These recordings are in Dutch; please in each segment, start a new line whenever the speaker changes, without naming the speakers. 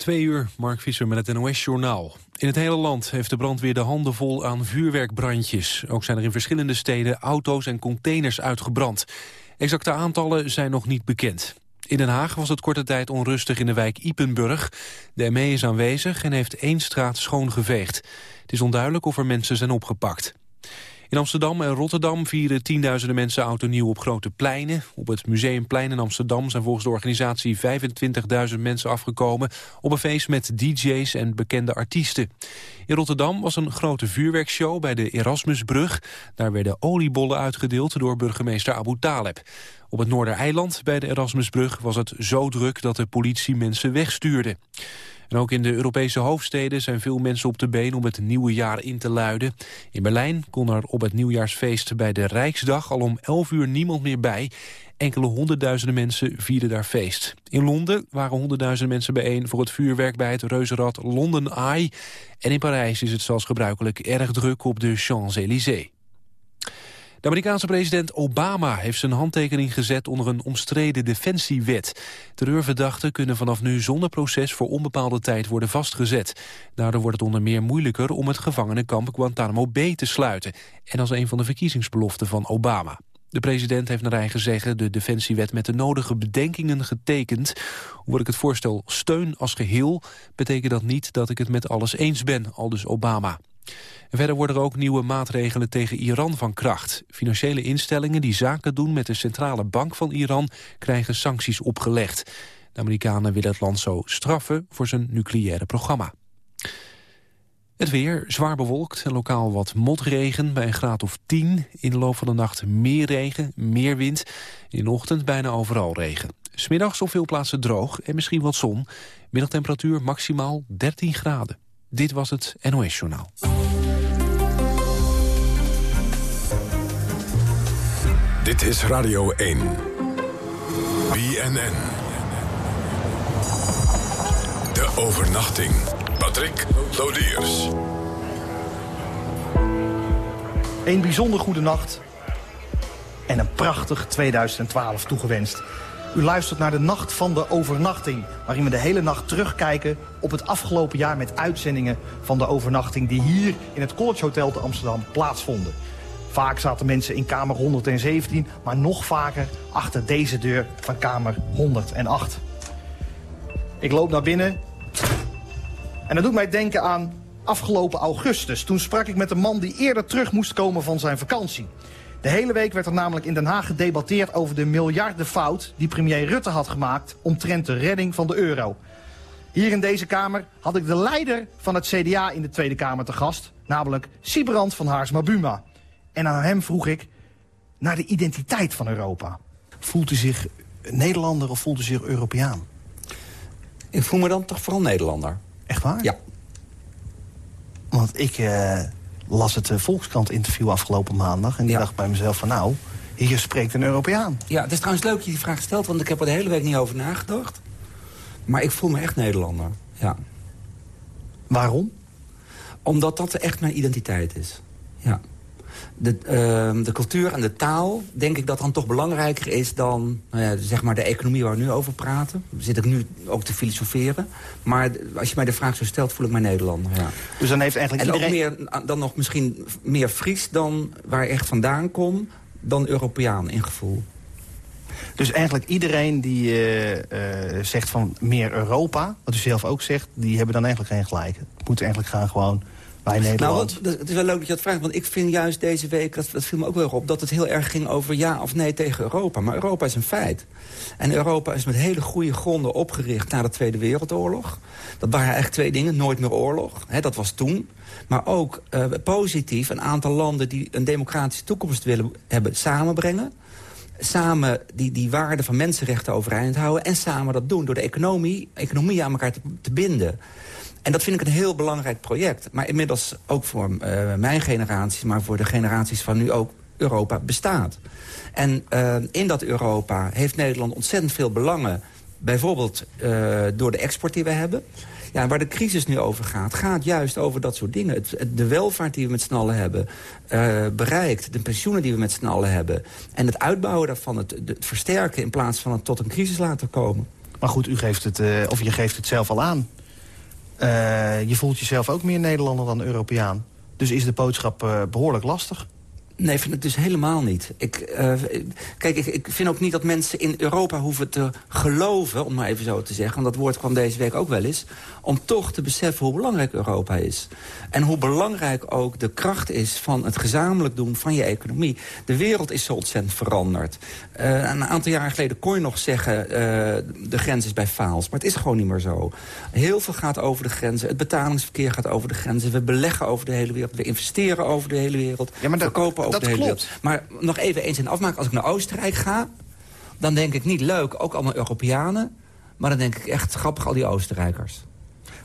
Twee uur, Mark Visser met het NOS-journaal. In het hele land heeft de brandweer de handen vol aan vuurwerkbrandjes. Ook zijn er in verschillende steden auto's en containers uitgebrand. Exacte aantallen zijn nog niet bekend. In Den Haag was het korte tijd onrustig in de wijk Ipenburg. De ME is aanwezig en heeft één straat schoongeveegd. Het is onduidelijk of er mensen zijn opgepakt. In Amsterdam en Rotterdam vieren tienduizenden mensen oud nieuw op grote pleinen. Op het Museumplein in Amsterdam zijn volgens de organisatie 25.000 mensen afgekomen op een feest met dj's en bekende artiesten. In Rotterdam was een grote vuurwerkshow bij de Erasmusbrug. Daar werden oliebollen uitgedeeld door burgemeester Abu Taleb. Op het Noordereiland bij de Erasmusbrug was het zo druk dat de politie mensen wegstuurde. En ook in de Europese hoofdsteden zijn veel mensen op de been om het nieuwe jaar in te luiden. In Berlijn kon er op het nieuwjaarsfeest bij de Rijksdag al om 11 uur niemand meer bij. Enkele honderdduizenden mensen vierden daar feest. In Londen waren honderdduizenden mensen bijeen voor het vuurwerk bij het reuzenrad London Eye. En in Parijs is het zoals gebruikelijk erg druk op de Champs-Élysées. De Amerikaanse president Obama heeft zijn handtekening gezet onder een omstreden defensiewet. Terreurverdachten kunnen vanaf nu zonder proces voor onbepaalde tijd worden vastgezet. Daardoor wordt het onder meer moeilijker om het gevangenenkamp Guantanamo Bay te sluiten. En als een van de verkiezingsbeloften van Obama. De president heeft naar eigen zeggen de defensiewet met de nodige bedenkingen getekend. Hoewel ik het voorstel steun als geheel, betekent dat niet dat ik het met alles eens ben, aldus Obama. Verder worden er ook nieuwe maatregelen tegen Iran van kracht. Financiële instellingen die zaken doen met de centrale bank van Iran... krijgen sancties opgelegd. De Amerikanen willen het land zo straffen voor zijn nucleaire programma. Het weer zwaar bewolkt en lokaal wat motregen bij een graad of 10. In de loop van de nacht meer regen, meer wind. In de ochtend bijna overal regen. Smiddags op veel plaatsen droog en misschien wat zon. Middagtemperatuur maximaal 13 graden. Dit was het NOS Journaal.
Dit is Radio 1. BNN. De overnachting. Patrick Lodiers.
Een bijzonder goede nacht en een prachtig 2012 toegewenst. U luistert naar de Nacht van de Overnachting... waarin we de hele nacht terugkijken op het afgelopen jaar... met uitzendingen van de overnachting die hier in het College Hotel te Amsterdam plaatsvonden. Vaak zaten mensen in kamer 117, maar nog vaker achter deze deur van kamer 108. Ik loop naar binnen en dat doet mij denken aan afgelopen augustus. Toen sprak ik met een man die eerder terug moest komen van zijn vakantie. De hele week werd er namelijk in Den Haag gedebatteerd over de miljardenfout die premier Rutte had gemaakt omtrent de redding van de euro. Hier in deze Kamer had ik de leider van het CDA in de Tweede Kamer te gast, namelijk Sibrand van Haarsma Buma. En aan hem vroeg ik naar de identiteit van Europa. Voelt u zich Nederlander of voelt u zich Europeaan?
Ik voel me dan toch vooral Nederlander.
Echt waar?
Ja.
Want ik eh, las het uh, Volkskrant-interview afgelopen maandag... en die
Ja.
dacht bij mezelf van nou, hier spreekt een Europeaan.
Ja, het is trouwens leuk dat je die vraag stelt, want ik heb er de hele week niet over nagedacht. Maar ik voel me echt Nederlander, ja.
Waarom?
Omdat dat echt mijn identiteit is, ja. De, ehm, de cultuur en de taal, denk ik dat dan toch belangrijker is dan nou ja, zeg maar de economie waar we nu over praten. Daar zit ik nu ook te filosoferen. Maar als je mij de vraag zo stelt, voel ik mij Nederlander, ja.
Dus dan heeft eigenlijk
En ook
iedereen...
meer, dan nog misschien meer Fries dan waar ik echt vandaan kom... dan Europeaan in gevoel.
Dus eigenlijk iedereen die eh, eh, zegt van meer Europa, wat u zelf ook zegt, die hebben dan eigenlijk geen gelijk. Het moet eigenlijk gaan gewoon bij
Nou,
Nederland.
want, het is wel leuk dat je dat vraagt. Want ik vind juist deze week, dat, dat viel me ook wel op... dat het heel erg ging over ja of nee tegen Europa. Maar Europa is een feit. En Europa is met hele goede gronden opgericht na de Tweede Wereldoorlog. Dat waren eigenlijk twee dingen. Nooit meer oorlog. Hè, dat was toen. Maar ook eh, positief een aantal landen die een democratische toekomst willen hebben samenbrengen. Samen die, die waarden van mensenrechten overeind houden. En samen dat doen door de economie, economie aan elkaar te, te binden. En dat vind ik een heel belangrijk project. Maar inmiddels ook voor eh, mijn generatie, maar voor de generaties van nu ook Europa bestaat. En eh, in dat Europa heeft Nederland ontzettend veel belangen. Bijvoorbeeld eh, door de export die we hebben. Ja, waar de crisis nu over gaat, gaat juist over dat soort dingen. Het, de welvaart die we met z'n allen hebben bereikt. De pensioenen die we met z'n allen hebben. En het uitbouwen daarvan, het, versterken... in plaats van het tot een crisis laten komen.
Maar goed, u geeft het, of je geeft het zelf al aan. Uh, je voelt jezelf ook meer Nederlander dan Europeaan. Dus is de boodschap uh, behoorlijk lastig.
Nee, vind ik dus helemaal niet. Ik, uh, kijk, ik, ik, vind ook niet dat mensen in Europa hoeven te geloven... om maar even zo te zeggen, want dat woord kwam deze week ook wel eens... om toch te beseffen hoe belangrijk Europa is. En hoe belangrijk ook de kracht is van het gezamenlijk doen van je economie. De wereld is zo ontzettend veranderd. Uh, een aantal jaren geleden kon je nog zeggen... Uh, de grens is bij faals, maar het is gewoon niet meer zo. Heel veel gaat over de grenzen. Het betalingsverkeer gaat over de grenzen. We beleggen over de hele wereld. We investeren over de hele wereld. Ja, maar we kopen over dat de hele klopt. wereld. Maar nog even eens in afmaken. Als ik naar Oostenrijk ga, dan denk ik niet leuk. Ook allemaal Europeanen. Maar dan denk ik echt grappig al die Oostenrijkers.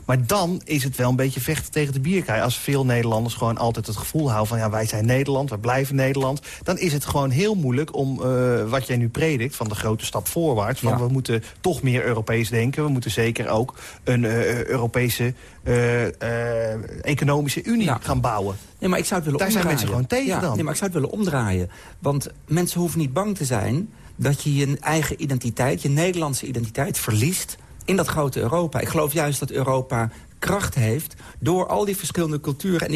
Maar dan is het wel een beetje vechten tegen de bierkaai. Als veel Nederlanders gewoon altijd het gevoel houden van... ja, wij zijn Nederland, wij blijven Nederland. Dan is het gewoon heel moeilijk om uh, wat jij nu predikt... van de grote stap voorwaarts. Van ja. we moeten toch meer Europees denken. We moeten zeker ook een uh, Europese uh, economische unie ja. gaan bouwen.
Nee, maar ik zou het willen
Daar
omdraaien.
zijn mensen gewoon tegen
ja,
dan.
Nee, maar ik zou het willen omdraaien. Want mensen hoeven niet bang te zijn dat je je eigen identiteit, je Nederlandse identiteit, verliest in dat grote Europa. Ik geloof juist dat Europa kracht heeft door al die verschillende culturen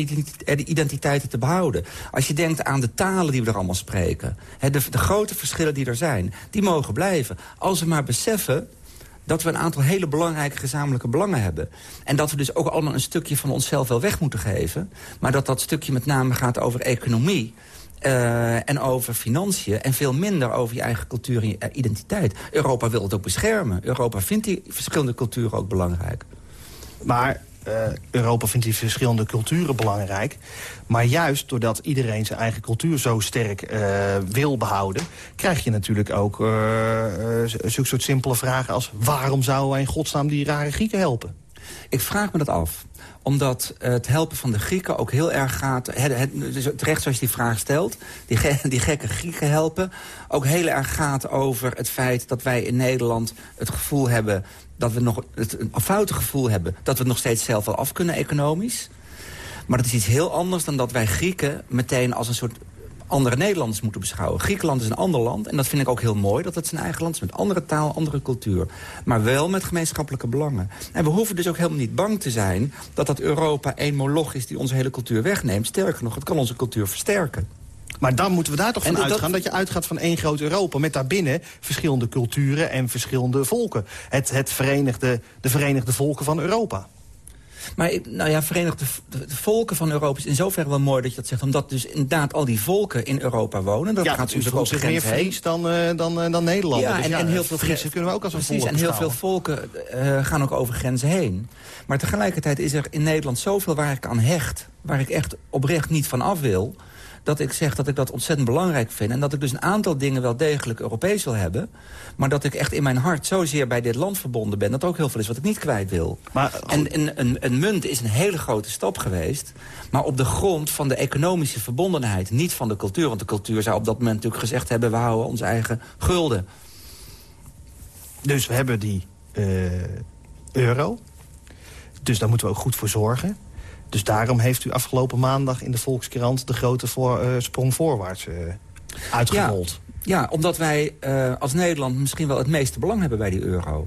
en identiteiten te behouden. Als je denkt aan de talen die we er allemaal spreken... de, de grote verschillen die er zijn, die mogen blijven. Als we maar beseffen dat we een aantal hele belangrijke gezamenlijke belangen hebben. En dat we dus ook allemaal een stukje van onszelf wel weg moeten geven. Maar dat dat stukje met name gaat over economie... Uh, en over financiën en veel minder over je eigen cultuur en je identiteit. Europa wil het ook beschermen. Europa vindt die verschillende culturen ook belangrijk.
Maar uh, Europa vindt die verschillende culturen belangrijk. Maar juist doordat iedereen zijn eigen cultuur zo sterk uh, wil behouden... krijg je natuurlijk ook zulke soort simpele vragen als... waarom zouden wij in godsnaam die rare Grieken helpen?
Ik vraag me dat af omdat het helpen van de Grieken ook heel erg gaat... Het, het, terecht zoals je die vraag stelt, die, die gekke Grieken helpen... ook heel erg gaat over het feit dat wij in Nederland het gevoel hebben... dat we nog het, een foute gevoel hebben... dat we nog steeds zelf wel af kunnen economisch. Maar dat is iets heel anders dan dat wij Grieken meteen als een soort andere Nederlanders moeten beschouwen. Griekenland is een ander land en dat vind ik ook heel mooi... dat het zijn eigen land is met andere taal, andere cultuur. Maar wel met gemeenschappelijke belangen. En we hoeven dus ook helemaal niet bang te zijn... dat dat Europa een moloch is die onze hele cultuur wegneemt. Sterker nog, het kan onze cultuur versterken.
Maar dan moeten we daar toch van en uitgaan dat... dat je uitgaat van één groot Europa... met daarbinnen verschillende culturen en verschillende volken. Het, het verenigde, de Verenigde Volken van Europa.
Maar nou ja, Verenigde de, de volken van Europa is in zoverre wel mooi dat je dat zegt. Omdat dus inderdaad al die volken in Europa wonen. Dat
ja,
gaat
dus ook zich meer Fries dan, uh, dan, uh, dan Nederland.
Ja, dus en, ja, en heel veel
Friesen kunnen we ook als een
Precies, en heel veel volken uh, gaan ook over grenzen heen. Maar tegelijkertijd is er in Nederland zoveel waar ik aan hecht. Waar ik echt oprecht niet van af wil dat ik zeg dat ik dat ontzettend belangrijk vind. En dat ik dus een aantal dingen wel degelijk Europees wil hebben. Maar dat ik echt in mijn hart zozeer bij dit land verbonden ben... dat ook heel veel is wat ik niet kwijt wil. Maar, en een, een, een munt is een hele grote stap geweest. Maar op de grond van de economische verbondenheid. Niet van de cultuur. Want de cultuur zou op dat moment natuurlijk gezegd hebben... we houden onze eigen gulden.
Dus we hebben die uh, euro. Dus daar moeten we ook goed voor zorgen. Dus daarom heeft u afgelopen maandag in de Volkskrant... de grote voor, uh, sprong voorwaarts uh, uitgerold.
Ja, ja, omdat wij uh, als Nederland misschien wel het meeste belang hebben bij die euro.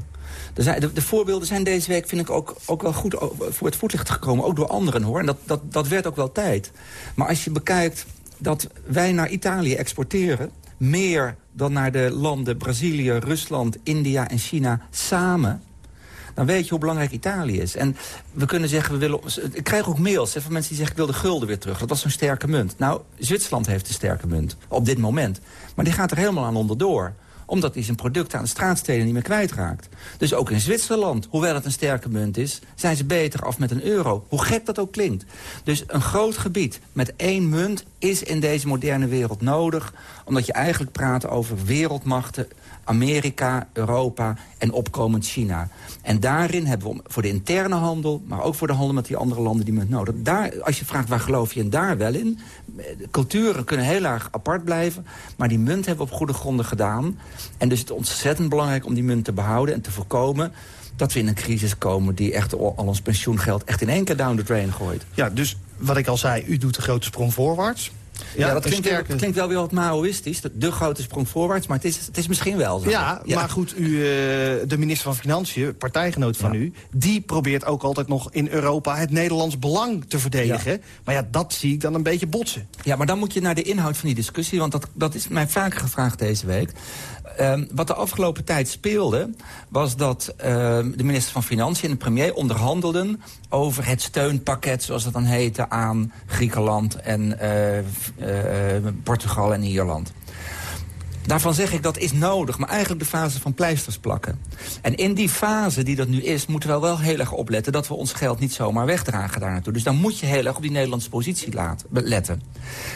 De, de, voorbeelden zijn deze week, vind ik, ook, ook wel goed voor het voetlicht gekomen. Ook door anderen, hoor. En dat, dat, dat werd ook wel tijd. Maar als je bekijkt dat wij naar Italië exporteren... meer dan naar de landen Brazilië, Rusland, India en China samen dan weet je hoe belangrijk Italië is. En we kunnen zeggen, we willen... Ik krijg ook mails van mensen die zeggen... ik wil de gulden weer terug. Dat was zo'n sterke munt. Nou, Zwitserland heeft een sterke munt. Op dit moment. Maar die gaat er helemaal aan onderdoor omdat hij zijn producten aan de straatsteden niet meer kwijtraakt. Dus ook in Zwitserland, hoewel het een sterke munt is... zijn ze beter af met een euro. Hoe gek dat ook klinkt. Dus een groot gebied met één munt is in deze moderne wereld nodig... omdat je eigenlijk praat over wereldmachten Amerika, Europa en opkomend China. En daarin hebben we voor de interne handel... maar ook voor de handel met die andere landen die munt nodig. Daar, als je vraagt waar geloof je en daar wel in... culturen kunnen heel erg apart blijven... maar die munt hebben we op goede gronden gedaan. En dus het is ontzettend belangrijk om die munt te behouden... en te voorkomen dat we in een crisis komen... die echt al ons pensioengeld echt in één keer down the drain gooit.
Ja, dus wat ik al zei, u doet de grote sprong voorwaarts...
Ja, dat klinkt, sterke... klinkt, wel weer wat Maoïstisch. De grote sprong voorwaarts, maar het is, het is misschien wel zo.
Ja, maar goed, u, uh, de minister van Financiën, partijgenoot van u... die probeert ook altijd nog in Europa het Nederlands belang te verdedigen. Maar ja, dat zie ik dan een beetje botsen.
Ja, maar dan moet je naar de inhoud van die discussie... want dat, dat is mij vaker gevraagd deze week. Um, wat de afgelopen tijd speelde, was dat uh, de minister van Financiën en de premier onderhandelden over het steunpakket, zoals dat dan heette, aan Griekenland en uh, uh, Portugal en Ierland. Daarvan zeg ik dat is nodig, maar eigenlijk de fase van pleisters plakken. En in die fase die dat nu is, moeten we wel heel erg opletten... dat we ons geld niet zomaar wegdragen daar naartoe. Dus dan moet je heel erg op die Nederlandse positie laten, letten.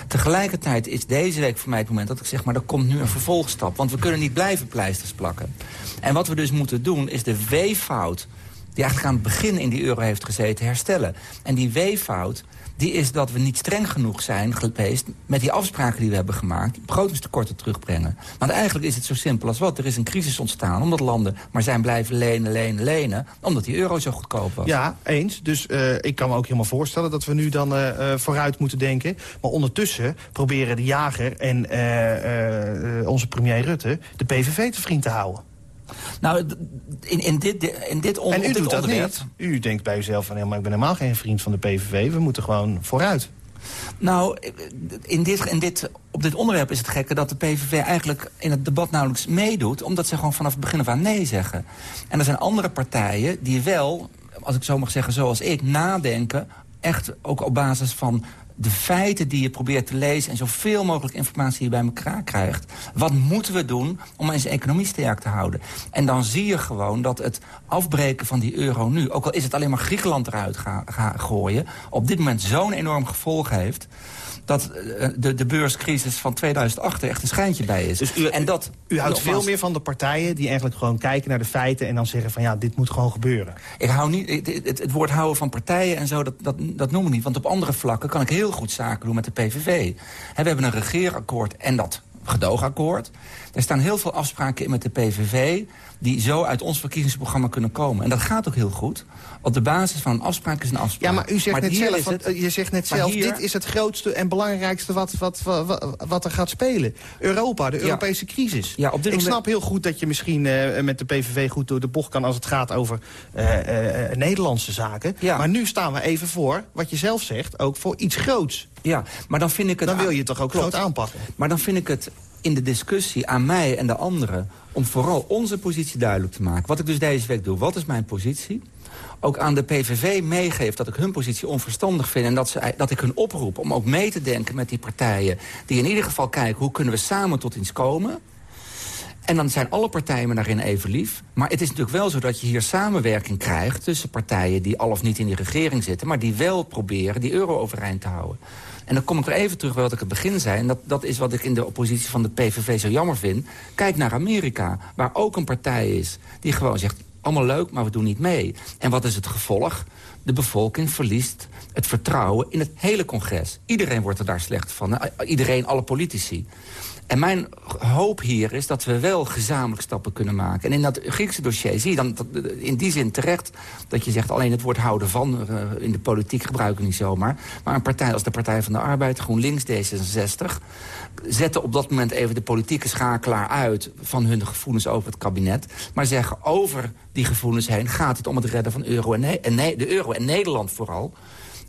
Tegelijkertijd is deze week voor mij het moment dat ik zeg... maar er komt nu een vervolgstap, want we kunnen niet blijven pleisters plakken. En wat we dus moeten doen, is de weeffout die eigenlijk aan het begin in die euro heeft gezeten, herstellen. En die weeffout, die is dat we niet streng genoeg zijn geweest... met die afspraken die we hebben gemaakt, begrotingstekorten terugbrengen. Want eigenlijk is het zo simpel als wat. Er is een crisis ontstaan omdat landen maar zijn blijven lenen, lenen, lenen... omdat die euro zo goedkoop was.
Ja, eens. Dus uh, ik kan me ook helemaal voorstellen dat we nu dan uh, vooruit moeten denken. Maar ondertussen proberen de jager en onze premier Rutte... de PVV te vriend te houden.
Nou, in, in dit, in dit
En u doet dat niet. U denkt bij uzelf van, maar ik ben helemaal geen vriend van de PVV. We moeten gewoon vooruit.
Nou, in dit, in dit, op dit onderwerp is het gekke dat de PVV eigenlijk in het debat nauwelijks meedoet... omdat ze gewoon vanaf het begin af aan nee zeggen. En er zijn andere partijen die wel, als ik zo mag zeggen zoals ik, nadenken... echt ook op basis van de feiten die je probeert te lezen... en zoveel mogelijk informatie je bij elkaar krijgt. Wat moeten we doen om onze economie sterk te houden? En dan zie je gewoon dat het afbreken van die euro nu... ook al is het alleen maar Griekenland eruit gaan gooien... op dit moment zo'n enorm gevolg heeft dat eh, de, de beurscrisis van 2008 er echt een schijntje bij is.
Dus u, en dat, u houdt veel meer van de partijen die eigenlijk gewoon kijken naar de feiten... en dan zeggen van ja, dit moet gewoon gebeuren.
Ik hou niet, het, het, woord houden van partijen en zo, dat, dat, dat noem ik niet. Want op andere vlakken kan ik heel goed zaken doen met de PVV. we hebben een regeerakkoord en dat gedoogakkoord. Er staan heel veel afspraken in met de PVV... die zo uit ons verkiezingsprogramma kunnen komen. En dat gaat ook heel goed. Op de basis van een afspraak is een afspraak.
Ja, maar u zegt net zelf, het, je zegt net zelf dit is het grootste en belangrijkste wat, wat, wat, wat er gaat spelen. Europa, de Europese crisis. Ja, op dit Ik snap heel goed dat je misschien uh, met de PVV goed door de bocht kan... als het gaat over uh, uh, Nederlandse zaken. Ja. Maar nu staan we even voor, wat je zelf zegt, ook voor iets groots.
Ja, maar dan vind ik het...
Dan wil je het toch ook groot aanpakken.
Maar dan vind ik het in de discussie aan mij en de anderen... om vooral onze positie duidelijk te maken. Wat ik dus deze week doe, wat is mijn positie? Ook aan de PVV meegeef dat ik hun positie onverstandig vind... en dat, ze, dat ik hun oproep om ook mee te denken met die partijen... die in ieder geval kijken hoe kunnen we samen tot iets komen... En dan zijn alle partijen me daarin even lief. Maar het is natuurlijk wel zo dat je hier samenwerking krijgt... tussen partijen die al of niet in die regering zitten... maar die wel proberen die euro overeind te houden. En dan kom ik er even terug bij wat ik het begin zei. En dat, dat is wat ik in de oppositie van de PVV zo jammer vind. Kijk naar Amerika, waar ook een partij is die gewoon zegt... allemaal leuk, maar we doen niet mee. En wat is het gevolg? De bevolking verliest het vertrouwen in het hele congres. Iedereen wordt er daar slecht van. Iedereen, alle politici. En mijn hoop hier is dat we wel gezamenlijk stappen kunnen maken. En in dat Griekse dossier zie je dan in die zin terecht... dat je zegt alleen het woord houden van uh, in de politiek gebruiken niet zomaar. Maar een partij als de Partij van de Arbeid, GroenLinks, D66... zetten op dat moment even de politieke schakelaar uit... van hun gevoelens over het kabinet. Maar zeggen over die gevoelens heen gaat het om het redden van euro en, en de euro en Nederland vooral...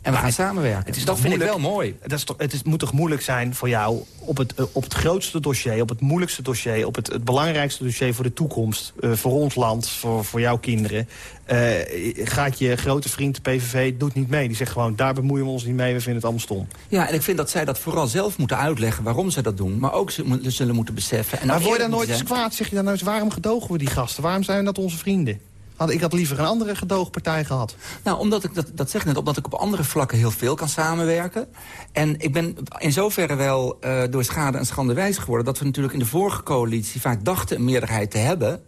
En we gaan samenwerken. Het is dat vind ik wel mooi.
Dat is toch, het is, moet toch moeilijk zijn voor jou op het, uh, op het grootste dossier... op het moeilijkste dossier, op het, het belangrijkste dossier voor de toekomst... Uh, voor ons land, voor, voor jouw kinderen... Uh, gaat je grote vriend PVV doet niet mee. Die zegt gewoon, daar bemoeien we ons niet mee, we vinden het allemaal stom.
Ja, en ik vind dat zij dat vooral zelf moeten uitleggen waarom ze dat doen. Maar ook ze zullen moeten beseffen. En
maar word je dan nooit eens kwaad? Zeg je dan nou eens, waarom gedogen we die gasten? Waarom zijn dat onze vrienden? Had, ik had liever een andere gedoogpartij gehad.
Nou, omdat ik, dat, dat zeg net, omdat ik op andere vlakken heel veel kan samenwerken. En ik ben in zoverre wel uh, door schade en schande wijs geworden... dat we natuurlijk in de vorige coalitie vaak dachten een meerderheid te hebben...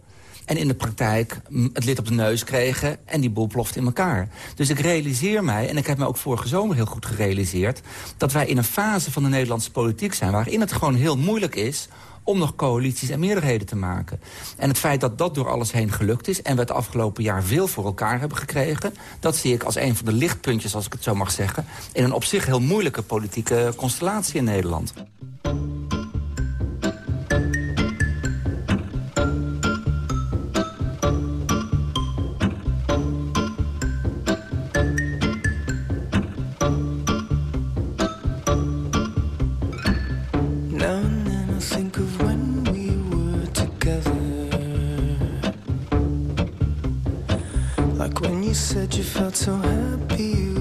En in de praktijk het lid op de neus kregen en die boel ploft in elkaar. Dus ik realiseer mij, en ik heb me ook vorige zomer heel goed gerealiseerd... dat wij in een fase van de Nederlandse politiek zijn... waarin het gewoon heel moeilijk is
om nog coalities en meerderheden te maken. En het feit dat dat door alles heen gelukt is... en we het afgelopen jaar veel voor elkaar hebben gekregen... dat zie ik als een van de lichtpuntjes, als ik het zo mag zeggen... in een op zich heel moeilijke politieke constellatie in Nederland. so happy.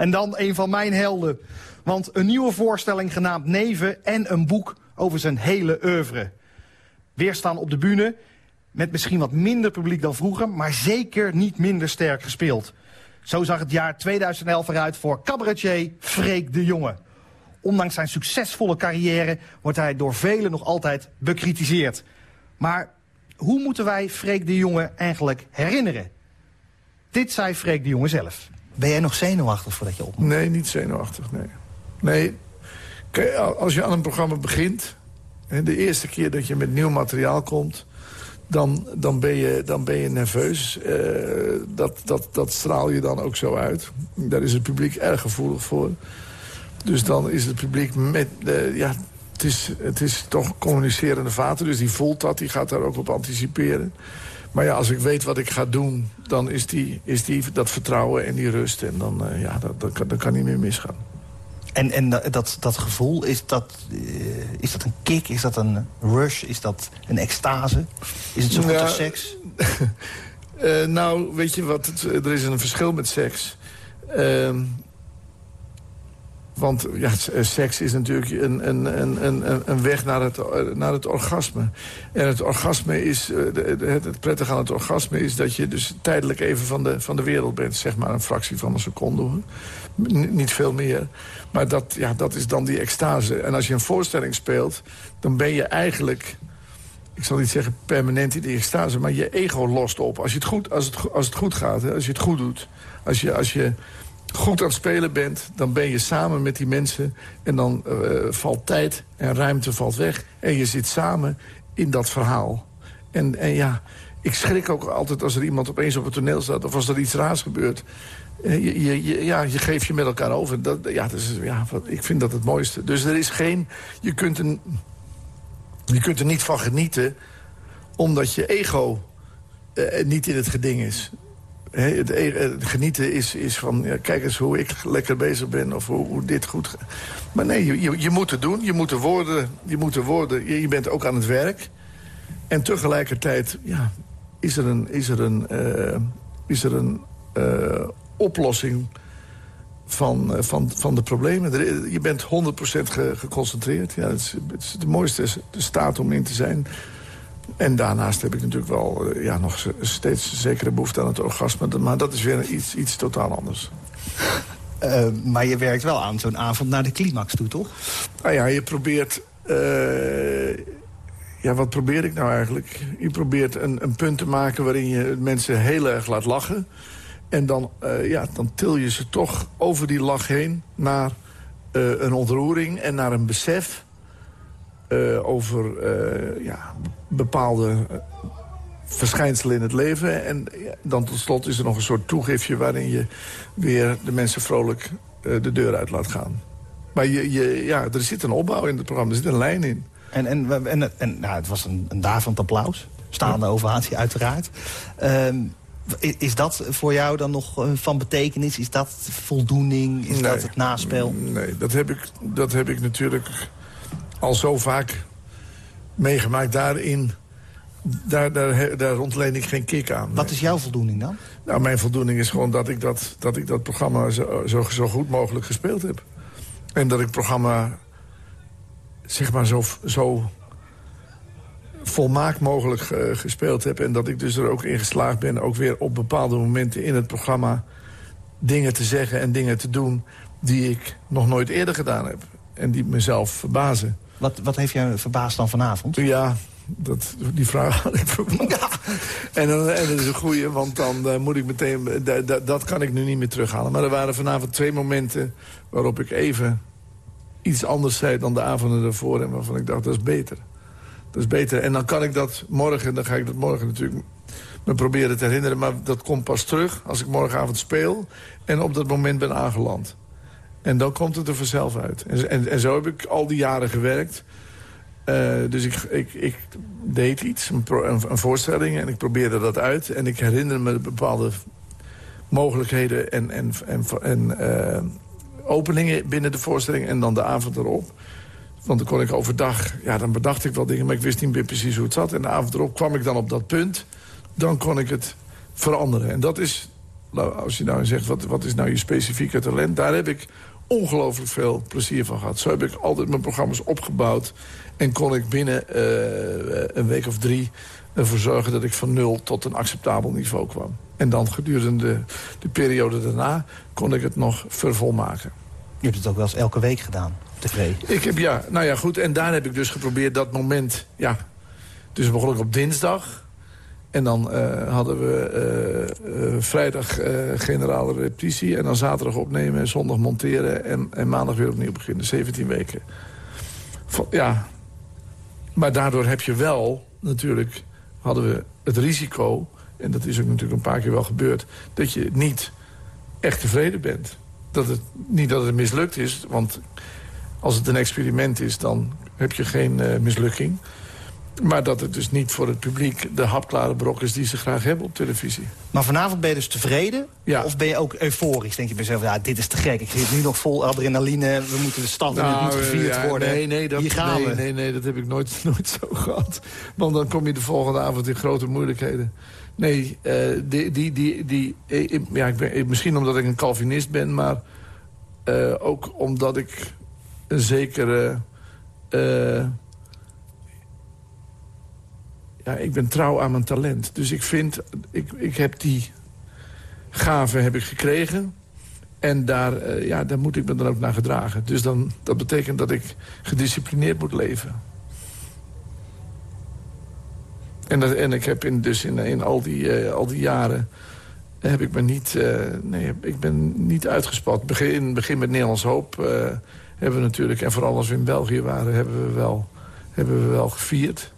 En dan een van mijn helden. Want een nieuwe voorstelling genaamd Neven en een boek over zijn hele oeuvre. Weerstaan op de bühne, met misschien wat minder publiek dan vroeger... maar zeker niet minder sterk gespeeld. Zo zag het jaar 2011 eruit voor cabaretier Freek de Jonge. Ondanks zijn succesvolle carrière wordt hij door velen nog altijd bekritiseerd. Maar hoe moeten wij Freek de Jonge eigenlijk herinneren? Dit zei Freek de Jonge zelf. Ben jij nog zenuwachtig voordat je op
Nee, niet zenuwachtig, nee. Nee, kijk, als je aan een programma begint... de eerste keer dat je met nieuw materiaal komt... dan, dan, ben, je, dan ben je nerveus. Uh, dat, dat, dat straal je dan ook zo uit. Daar is het publiek erg gevoelig voor. Dus dan is het publiek met... Uh, ja, het is, het is toch communicerende vaten, dus die voelt dat. Die gaat daar ook op anticiperen. Maar ja, als ik weet wat ik ga doen, dan is, die, is die, dat vertrouwen en die rust. En dan, uh, ja, dat, dat, kan, dat kan niet meer misgaan.
En, en dat, dat gevoel, is dat, uh, is dat een kick? Is dat een rush? Is dat een extase? Is het zo goed ja, als seks?
uh, nou, weet je wat, het, er is een verschil met seks. Ehm, want ja, seks is natuurlijk een, een, een, een, weg naar het, naar het orgasme. En het orgasme is, het, het prettige aan het orgasme is dat je dus tijdelijk even van de, van de wereld bent. Zeg maar een fractie van een seconde. niet veel meer. Maar dat, ja, dat is dan die extase. En als je een voorstelling speelt, dan ben je eigenlijk... ik zal niet zeggen permanent in die extase... maar je ego lost op. Als, je het, goed, als, het, als het goed gaat, hè, als je het goed doet... als je, als je goed aan het spelen bent, dan ben je samen met die mensen... en dan uh, valt tijd en ruimte valt weg. En je zit samen in dat verhaal. En, en ja, ik schrik ook altijd als er iemand opeens op het toneel staat... of als er iets raars gebeurt. Eh, je, ja, je geeft je met elkaar over. Dat, ja, is, ja, ik vind dat het mooiste. Dus er is geen... Je kunt, een, je kunt er niet van genieten... omdat je ego uh, niet in het geding is. Het, e-, het, genieten is, is van... Kijk eens hoe ik lekker bezig ben of hoe, hoe dit goed gaat. Maar nee, je, je, moet het doen. Je moet er worden. Je, moet er worden. Je, bent ook aan het werk. En tegelijkertijd ja, is er een... Is er een, uh, is er een uh, oplossing van, van, van de problemen. Je bent 100% ge, geconcentreerd. Ja, het, het is de mooiste staat om in te zijn. En daarnaast heb ik natuurlijk wel uh, ja, nog steeds zekere behoefte aan het orgasme. Maar dat is weer iets, iets totaal anders.
Uh, maar je werkt wel aan zo'n avond naar de climax toe, toch?
Nou ja, je probeert... ja, wat probeer ik nou eigenlijk? Je probeert een, een punt te maken waarin je mensen heel erg laat lachen... En dan, uh, ja, dan til je ze toch over die lach heen naar een ontroering en naar een besef uh, over ja, bepaalde verschijnselen in het leven. En dan tot slot is er nog een soort toegifje waarin je weer de mensen vrolijk de deur uit laat gaan. Maar je, je, ja, er zit een opbouw in het programma, er zit een lijn in.
En, en, en, en nou, het was een, een davend applaus. Staande ovatie uiteraard. Uh, is dat voor jou dan nog eh, van betekenis? Is dat voldoening? Is dat het naspel?
Nee, dat heb, ik, dat heb ik natuurlijk al zo vaak meegemaakt. Daarin, daar, daar, daar ontleen ik geen kick aan.
Wat is jouw voldoening dan?
Nou, mijn voldoening is gewoon dat ik dat, dat, ik dat programma zo, zo, zo goed mogelijk gespeeld heb. En dat ik het programma zeg maar zo, zo volmaakt mogelijk uh, gespeeld heb. En dat ik dus er ook in geslaagd ben... ook weer op bepaalde momenten in het programma... dingen te zeggen en dingen te doen... die ik nog nooit eerder gedaan heb. En die mezelf verbazen.
Wat, wat heeft jou verbaasd dan vanavond?
Ja, dat, die vraag had ik verwacht. Ja. En, dan, en dat is een goeie, want dan uh, moet ik meteen... dat kan ik nu niet meer terughalen. Maar er waren vanavond twee momenten waarop ik even iets anders zei dan de avonden ervoor. En waarvan ik dacht, dat is beter. Dat is beter. En dan kan ik dat morgen, dan ga ik dat morgen natuurlijk me proberen te herinneren. Maar dat komt pas terug als ik morgenavond speel en op dat moment ben aangeland. En dan komt het er vanzelf uit. En, en, en zo heb ik al die jaren gewerkt. Uh, dus ik, ik, ik, deed iets, een, een, voorstelling, en ik probeerde dat uit. En ik herinner me bepaalde mogelijkheden en, en, en, en uh, openingen binnen de voorstelling... en dan de avond erop. Want dan kon ik overdag, ja, dan bedacht ik wel dingen... maar ik wist niet meer precies hoe het zat. En de avond erop kwam ik dan op dat punt. Dan kon ik het veranderen. En dat is, nou, als je nou zegt, wat, wat is nou je specifieke talent... daar heb ik ongelooflijk veel plezier van gehad. Zo heb ik altijd mijn programma's opgebouwd. En kon ik binnen uh, een week of drie ervoor zorgen dat ik van nul tot een acceptabel niveau kwam. En dan gedurende de periode daarna kon ik het nog vervolmaken.
Je hebt het ook wel eens elke week gedaan.
Ik heb, ja, nou ja, goed. En daar heb ik dus geprobeerd dat moment, ja. Dus begon ik op dinsdag. En dan uh, hadden we uh, uh, vrijdag generale repetitie. En dan zaterdag opnemen, zondag monteren. En, en maandag weer opnieuw beginnen. 17 weken. ja. Maar daardoor heb je wel, natuurlijk, hadden we het risico... en dat is ook natuurlijk een paar keer wel gebeurd... dat je niet echt tevreden bent. dat het, niet dat het mislukt is, want als het een experiment is... dan heb je geen mislukking. Maar dat het dus niet voor het publiek de hapklare brok is die ze graag hebben op televisie.
Maar vanavond ben je dus tevreden?
Ja.
Of ben je ook euforisch? Denk je bij jezelf, ja, dit is te gek. Ik zit nu nog vol adrenaline. We moeten de stad nou, het moet gevierd
ja,
worden.
Nee, nee, dat,
Hier gaan
nee,
we.
nee, nee, dat heb ik nooit, nooit zo gehad. Want dan kom je de volgende avond in grote moeilijkheden. Nee, uh, die, die, die, die, ik, ja, ik ben, misschien omdat ik een Calvinist ben... maar uh, ook omdat ik een zekere... Uh, ik ben trouw aan mijn talent. Dus ik vind, ik, ik heb die gave heb ik gekregen. En daar, uh, ja, daar moet ik me dan ook naar gedragen. Dus dan, dat betekent dat ik gedisciplineerd moet leven. En, dat, en ik heb in, dus in, in al, die, uh, al die jaren... heb ik me niet, uh, nee, ik ben niet uitgespat. Begin, begin met Nederlands Hoop hebben we natuurlijk... en vooral als we in België waren, hebben we wel, hebben we wel gevierd.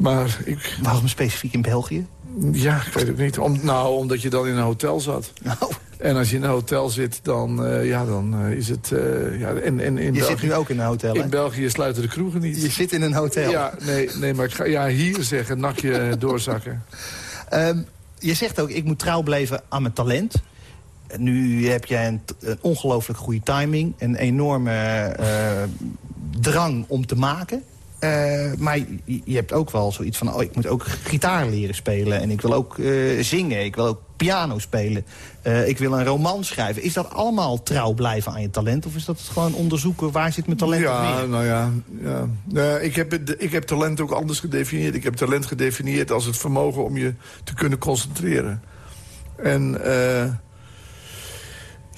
Maar ik...
Waarom specifiek in België?
Ja, ik weet het niet. Om, nou, omdat je dan in een hotel zat.
Oh.
En als je in een hotel zit, dan, uh, ja, dan uh, is het... Uh, ja, en, en in
je
België,
zit nu ook in een hotel,
In België sluiten de kroegen niet.
Je zit in een hotel.
Ja, nee, nee maar ik ga ja, hier zeggen, nakje doorzakken.
Um, je zegt ook, ik moet trouw blijven aan mijn talent. Nu heb jij een, een ongelooflijk goede timing. Een enorme drang om te maken. Uh, maar je, je, hebt ook wel zoiets van... oh, ik moet ook gitaar leren spelen. En ik wil ook uh, zingen. Ik wil ook piano spelen. Uh, ik wil een roman schrijven. Is dat allemaal trouw blijven aan je talent? Of is dat gewoon onderzoeken waar zit mijn talent
ja? Nou ja, ja. Uh, ik, heb, ik heb talent ook anders gedefinieerd. Ik heb talent gedefinieerd als het vermogen om je te kunnen concentreren. En...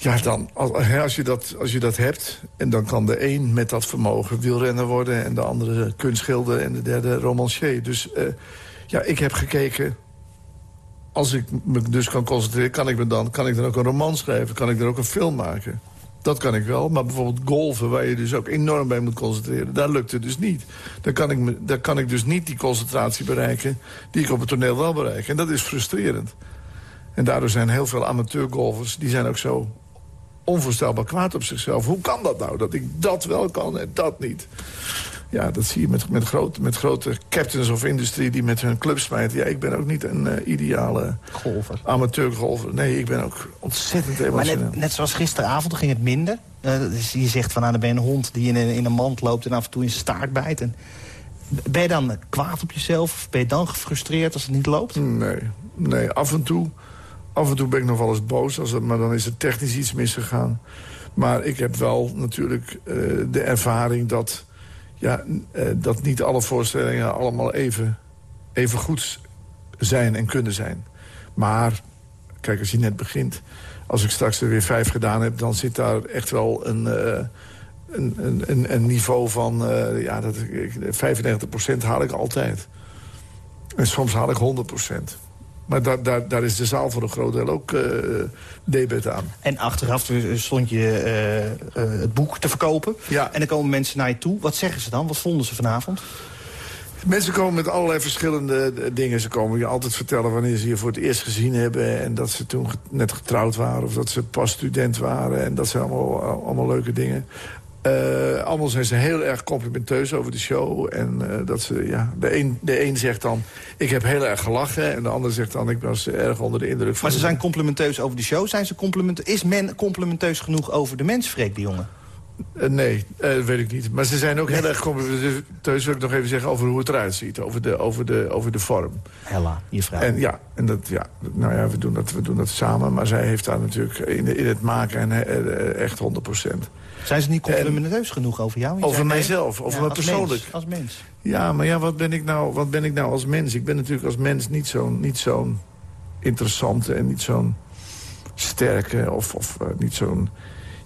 Ja, dan, als, je dat, als je dat hebt... en dan kan de een met dat vermogen wielrenner worden... en de andere kunstschilder en de derde romancier. Dus uh, ja, ik heb gekeken... als ik me dus kan concentreren, kan ik, me dan, kan ik dan ook een roman schrijven? Kan ik dan ook een film maken? Dat kan ik wel, maar bijvoorbeeld golven... waar je dus ook enorm bij moet concentreren, daar lukt het dus niet. Daar kan, ik daar kan ik dus niet die concentratie bereiken... die ik op het toneel wel bereik. En dat is frustrerend. En daardoor zijn heel veel amateurgolfers... die zijn ook zo onvoorstelbaar kwaad op zichzelf. Hoe kan dat nou, dat ik dat wel kan en dat niet? Ja, dat zie je met, met, grote, met grote captains of industrie die met hun club smijten. Ja, ik ben ook niet een uh, ideale
golfer.
amateurgolfer. Nee, ik ben ook ontzettend emotioneel.
Maar net, net zoals gisteravond ging het minder. Uh, dus je zegt van, nou, dan ben je een hond die in een, in een mand loopt... en af en toe in zijn staart bijt. En ben je dan kwaad op jezelf? Of ben je dan gefrustreerd als het niet loopt?
Nee, nee af en toe... Af en toe ben ik nog wel eens boos, als het, maar dan is er technisch iets misgegaan. Maar ik heb wel natuurlijk uh, de ervaring dat, ja, uh, dat niet alle voorstellingen allemaal even, even goed zijn en kunnen zijn. Maar, kijk, als je net begint... als ik straks er weer vijf gedaan heb... dan zit daar echt wel een, uh, een, een, een, niveau van... ja, dat, 95% haal ik altijd. En soms haal ik 100%. Maar daar, daar, daar is de zaal voor een groot deel ook uh, debet aan.
En achteraf stond je uh, uh, het boek te verkopen.
Ja.
En dan komen mensen naar je toe. Wat zeggen ze dan? Wat vonden ze vanavond?
Mensen komen met allerlei verschillende dingen. Ze komen je altijd vertellen wanneer ze je voor het eerst gezien hebben... en dat ze toen net getrouwd waren of dat ze pas student waren. En dat zijn allemaal, allemaal leuke dingen. Uh, allemaal zijn ze heel erg complimenteus over de show. En uh, dat ze, ja, de een, de een zegt dan, ik heb heel erg gelachen. En de ander zegt dan, ik was erg onder de indruk van...
Maar ze zijn complimenteus over de show. Zijn ze is men complimenteus genoeg over de mens, Freek de jongen?
Uh, nee, dat weet ik niet. Maar ze zijn ook heel erg complimenteus, wil ik nog even zeggen, over hoe het eruit ziet. Over de, over de, over de vorm.
Hella, je vraag.
En ja, en dat, ja, nou ja, we doen dat, we doen dat samen. Maar zij heeft daar natuurlijk in, in het maken en, echt 100 procent.
Zijn ze niet complimenteus en, genoeg over jou?
Over mijzelf, over ja, me persoonlijk.
Mens, als mens.
Ja, maar ja, wat ben, ik nou, wat ben ik nou als mens? Ik ben natuurlijk als mens niet zo'n niet zo'n interessante en niet zo'n sterke of, of uh, niet zo'n...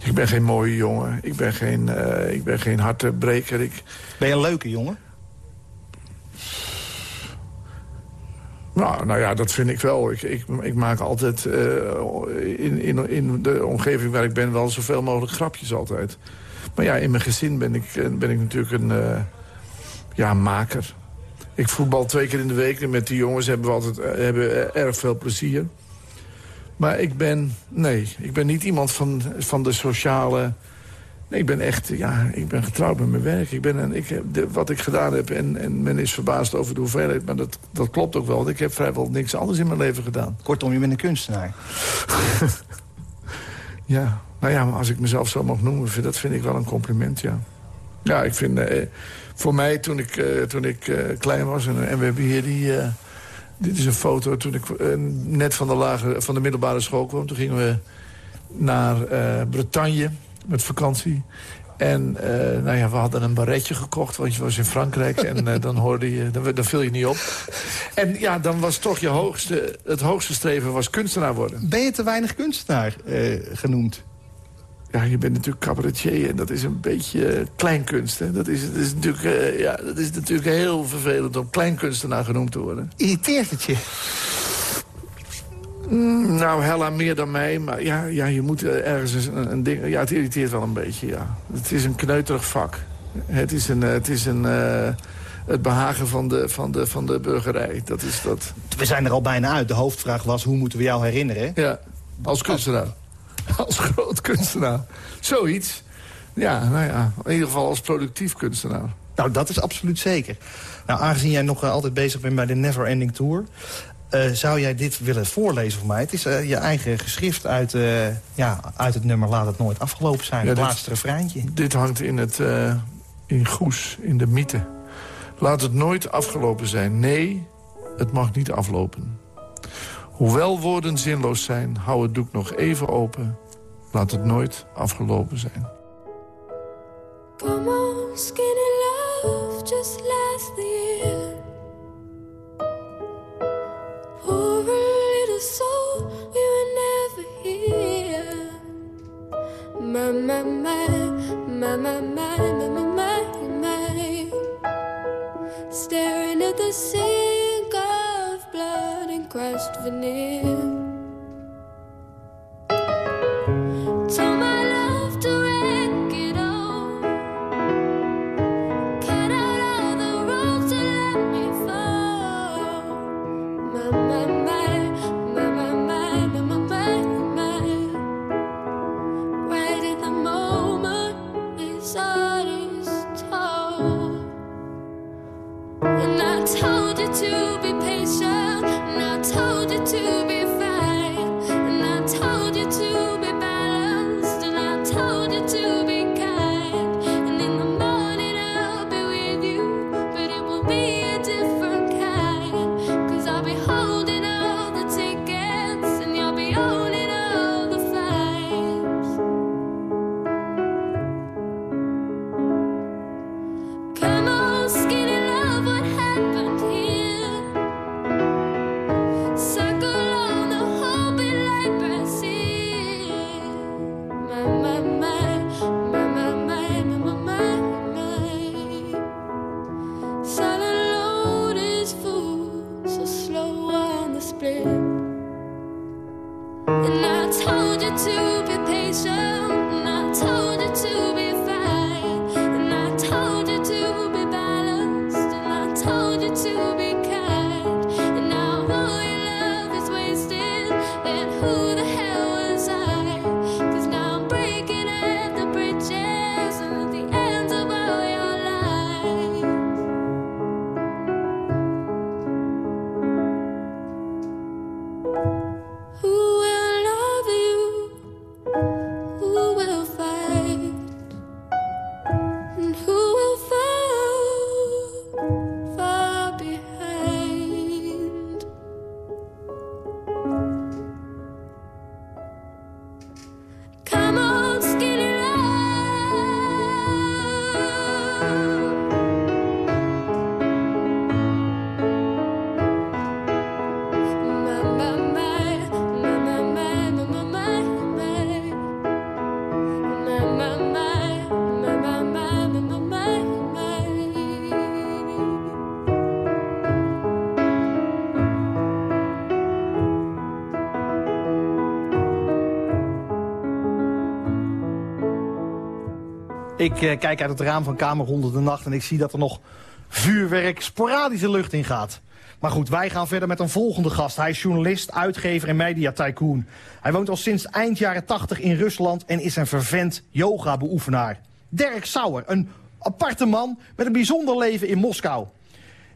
Ik ben geen mooie jongen. Ik ben geen, uh, ik ben geen hartebreker. Ik...
Ben je een leuke jongen?
Nou, nou ja, dat vind ik wel. Ik, ik, ik maak altijd uh, in, in, in de omgeving waar ik ben wel zoveel mogelijk grapjes altijd. Maar ja, in mijn gezin ben ik, ben ik natuurlijk een uh, ja, maker. Ik voetbal twee keer in de week en met die jongens hebben we altijd hebben erg veel plezier. Maar ik ben, nee, ik ben niet iemand van, van de sociale... Nee, ik ben echt, ja, ik ben getrouwd met mijn werk. Ik ben een, ik heb de, wat ik gedaan heb en, en men is verbaasd over de hoeveelheid... maar dat, dat klopt ook wel, want ik heb vrijwel niks anders in mijn leven gedaan.
Kortom, je bent een kunstenaar.
ja, nou ja, maar als ik mezelf zo mag noemen, dat vind ik wel een compliment, ja. Ja, ik vind, eh, voor mij toen ik, eh, toen ik eh, klein was, en, en we hebben hier die... Dit is een foto toen ik net van de, lage, van de middelbare school kwam. Toen gingen we naar Bretagne met vakantie. En uh, nou ja, we hadden een baretje gekocht, want je was in Frankrijk. en uh, dan, hoorde je, dan, dan viel je niet op. En ja, dan was toch je hoogste, het hoogste streven was kunstenaar worden.
Ben je te weinig kunstenaar uh, genoemd?
Ja, je bent natuurlijk cabaretier en dat is een beetje kleinkunst. Hè? Dat, is, dat, is natuurlijk, ja, dat is natuurlijk heel vervelend om kleinkunstenaar genoemd te worden.
Irriteert het je?
Mm, nou, hella meer dan mij. Maar ja, ja je moet ergens een, een, ding... Ja, het irriteert wel een beetje, ja. Het is een kneuterig vak. Het is een... Het is een uh, het behagen van de, van, de, van de burgerij. Dat is dat.
We zijn er al bijna uit. De hoofdvraag was, hoe moeten we jou herinneren?
Ja, als kunstenaar. Als groot kunstenaar. Zoiets. Ja, nou ja, in ieder geval als productief kunstenaar.
Nou, dat is absoluut zeker. Nou, aangezien jij nog uh, altijd bezig bent bij de Never Ending Tour... Uh, zou jij dit willen voorlezen voor mij? Het is uh, je eigen geschrift uit, uh, ja, uit het nummer Laat het nooit afgelopen zijn. Ja, het dit, laatste refreintje.
Dit hangt in, het, in Goes, in de mythe. Laat het nooit afgelopen zijn. Nee, het mag niet aflopen. Hoewel woorden zinloos zijn, hou het doek nog even open. Laat het nooit afgelopen zijn.
Come on, skinny love, just last the year. Little soul, we were never here. My, my, my, my, my, my, my, my, my. Staring at the sink of blood and crushed veneer.
Ik uh, kijk uit het raam van Kamer 100 de Nacht en ik zie dat er nog vuurwerk sporadisch de lucht ingaat. Maar goed, wij gaan verder met een volgende gast. Hij is journalist, uitgever en media tycoon. Hij woont al sinds eind jaren 80 in Rusland en is een vervent yoga-beoefenaar. Dirk Sauer, een aparte man met een bijzonder leven in Moskou.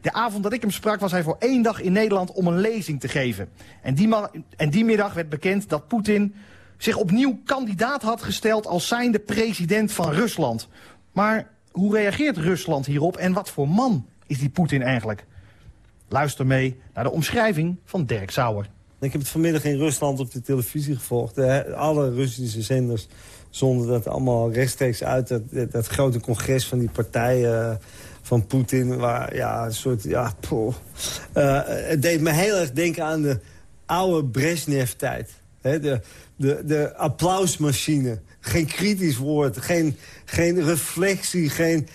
De avond dat ik hem sprak was hij voor één dag in Nederland om een lezing te geven. En die, en die middag werd bekend dat Poetin zich opnieuw kandidaat had gesteld als zijnde president van Rusland. Maar hoe reageert Rusland hierop en wat voor man is die Poetin eigenlijk? Luister mee naar de omschrijving van Dirk Sauer.
Ik heb het vanmiddag in Rusland op de televisie gevolgd. Alle Russische zenders zonden dat allemaal rechtstreeks uit. Dat, dat, grote congres van die partijen eh, van Poetin. Waar, ja, een soort, ja. Eh, het deed me heel erg denken aan de oude Brezhnev-tijd. De, de, de applausmachine. Geen kritisch woord, geen, geen reflectie, geen...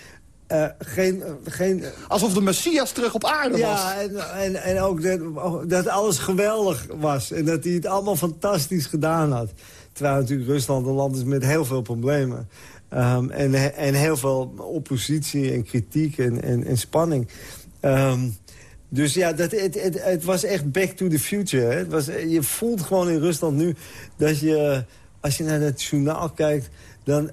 eh, geen, geen
Alsof de Messias terug op aarde was.
ja, en, en, en ook dat, dat alles geweldig was. En dat hij het allemaal fantastisch gedaan had. Terwijl natuurlijk Rusland een land is met heel veel problemen. Ehm, en, en heel veel oppositie en kritiek en, en, en spanning. Ehm, dus ja, dat, het, het, het was echt back to the future. Het was, je voelt gewoon in Rusland nu dat je... Als je naar het journaal kijkt... dan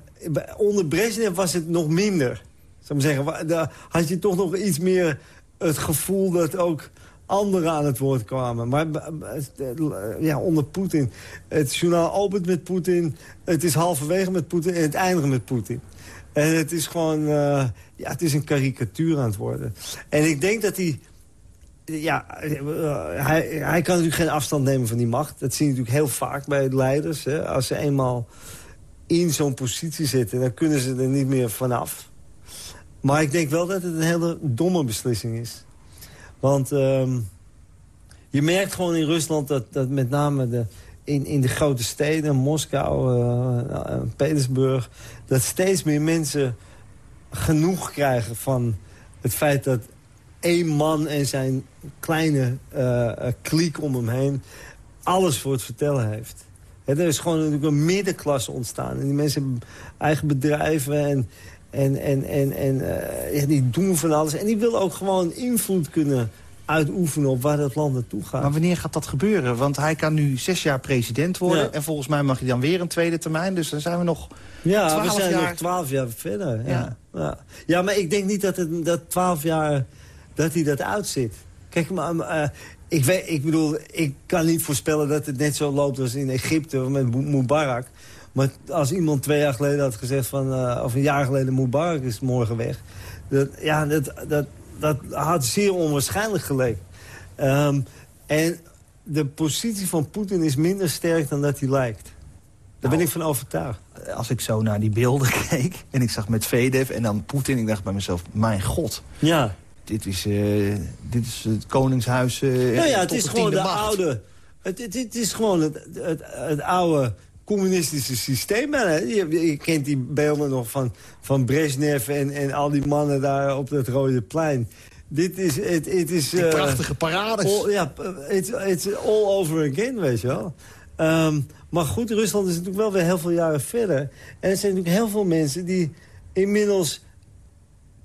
onder Brezhnev was het nog minder. Zou ik zeggen, daar had je toch nog iets meer het gevoel dat ook anderen aan het woord kwamen. Maar ja, onder Poetin, het journaal opent met Poetin... het is halverwege met Poetin en het eindigt met Poetin. En het is gewoon, eh, ja, het is een karikatuur aan het worden. En ik denk dat hij... Ja, eh, hij, hij kan natuurlijk geen afstand nemen van die macht. Dat zie je natuurlijk heel vaak bij leiders. Hè. Als ze eenmaal in zo'n positie zitten, dan kunnen ze er niet meer vanaf. Maar ik denk wel dat het een hele domme beslissing is. Want ehm, je merkt gewoon in Rusland dat, dat met name de, in, in de grote steden... Moskou, eh, eh, Petersburg... dat steeds meer mensen genoeg krijgen van het feit dat één man en zijn kleine eh, eh, kliek om hem heen... alles voor het vertellen heeft. Er is gewoon natuurlijk een middenklasse ontstaan. En die mensen hebben eigen bedrijven en, en, en, en, en eh, die doen van alles. En die willen ook gewoon invloed kunnen uitoefenen op waar dat land naartoe gaat.
Maar wanneer gaat dat gebeuren? Want hij kan nu zes jaar president worden.
Ja.
En volgens mij mag hij dan weer een tweede termijn. Dus dan zijn we nog...
Ja,
12
we zijn
jaar-
nog twaalf jaar verder. Ja.
Ja.
Ja. Ja. maar ik denk niet dat het dat twaalf jaar dat hij dat uitzit. Kijk, maar, eh, ik, weet, ik bedoel, ik kan niet voorspellen dat het net zo loopt als in Egypte met Mu- Mubarak. Maar als iemand twee jaar geleden had gezegd van, eh, of een jaar geleden Mubarak is morgen weg. Dat, ja, dat, dat, dat had zeer onwaarschijnlijk geleken. Ehm, en de positie van Poetin is minder sterk dan dat hij lijkt. Daar ben ik van overtuigd.
Als ik zo naar die beelden keek en ik zag met Vedev en dan Poetin... ik dacht bij mezelf, mijn god,
Ja.
Dit is, eh, dit is het koningshuis
Nou ja, het is gewoon de
macht.
oude... Het, het, het is gewoon het, het, het oude communistische systeem. hè. Je, je kent die beelden nog van, van Brezhnev en, en al die mannen daar op dat rode plein. Dit is... Het, het is
Die
eh,
prachtige parades.
all, ja, it's, it's all over again, weet je wel. Ehm, maar goed, Rusland is natuurlijk wel weer heel veel jaren verder. En er zijn natuurlijk heel veel mensen die inmiddels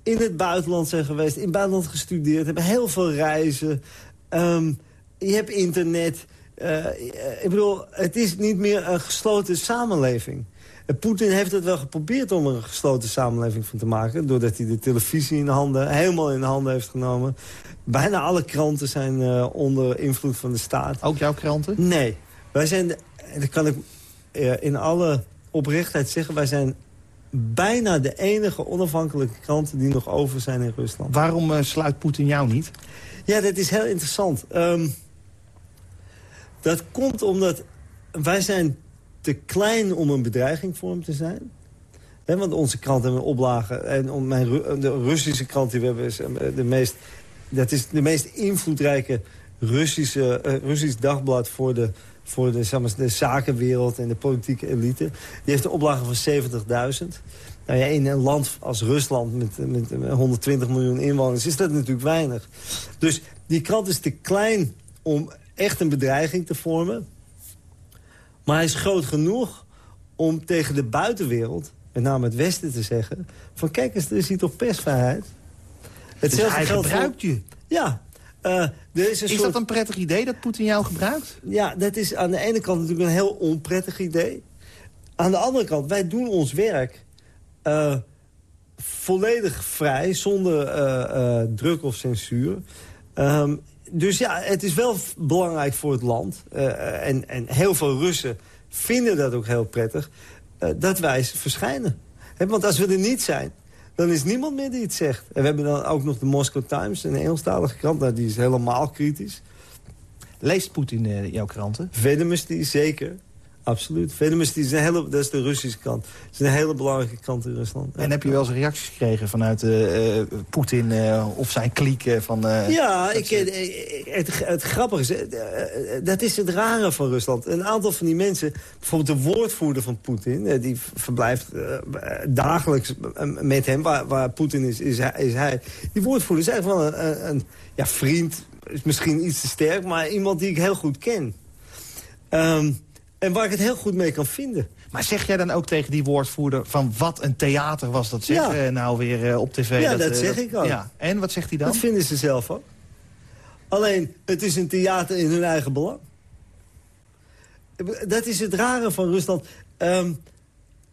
in het buitenland zijn geweest, in het buitenland gestudeerd, hebben heel veel reizen. Ehm, je hebt internet. Eh, ik bedoel, het is niet meer een gesloten samenleving. En Poetin heeft het wel geprobeerd om er een gesloten samenleving van te maken... doordat hij de televisie in de handen, helemaal in de handen heeft genomen. Bijna alle kranten zijn eh, onder invloed van de staat.
Ook jouw kranten?
Nee, wij zijn, de- en dat kan ik eh, in alle oprechtheid zeggen... wij zijn bijna de enige onafhankelijke kranten die nog over zijn in Rusland.
Waarom eh, sluit Poetin jou niet?
Ja, dat is heel interessant. Ehm, dat komt omdat wij zijn te klein om een bedreiging voor hem te zijn. Want onze krant hebben een oplage. En om mijn, Ru- de Russische krant die we hebben is eh, de meest, dat is de meest invloedrijke Russische, eh, Russisch dagblad voor de, voor de, zeg maar, de zakenwereld en de politieke elite. Die heeft een oplage van 70.000. Nou ja, in een land als Rusland met, met 120 miljoen inwoners is dat natuurlijk weinig. Dus die krant is te klein om echt een bedreiging te vormen. Maar hij is groot genoeg om tegen de buitenwereld, met name het Westen, te zeggen... van kijk eens, er is hier toch persvrijheid. Hetzelfde
hij
geldt voor-
gebruikt je.
Ja. Eh, is een
Is
soort...
dat een prettig idee dat Poetin jou gebruikt?
Ja, dat is aan de ene kant natuurlijk een heel onprettig idee. Aan de andere kant, wij doen ons werk eh, volledig vrij, zonder eh, druk of censuur. Ehm, dus ja, het is wel belangrijk voor het land. en, en heel veel Russen vinden dat ook heel prettig, dat wij verschijnen. Want als we er niet zijn, dan is niemand meer die het zegt. En we hebben dan ook nog de Moscow Times, een Engelstalige krant. Nou, die is helemaal kritisch.
Leest Poetin eh, jouw kranten?
Venomesty, zeker. Absoluut. Venomesty is een hele, dat is de Russische kant. Het is een hele belangrijke kant in Rusland.
En heb je wel eens reacties gekregen vanuit eh, Poetin eh, of zijn kliek van...
Ja,
dat
ik, het, het grappige is, dat is het rare van Rusland. Een aantal van die mensen, bijvoorbeeld de woordvoerder van Poetin... die verblijft dagelijks met hem, waar, waar Poetin is, is hij, is hij. Die woordvoerder is eigenlijk wel een, een, een ja, vriend, is misschien iets te sterk... maar iemand die ik heel goed ken. Ehm, en waar ik het heel goed mee kan vinden.
Maar zeg jij dan ook tegen die woordvoerder van wat een theater was dat zeg
Ja.
eh, nou weer eh, op tv?
Ja, dat
eh,
zeg ik ook.
Ja. En wat zegt hij dan?
Dat vinden ze zelf ook. Alleen, het is een theater in hun eigen belang. Dat is het rare van Rusland. Ehm,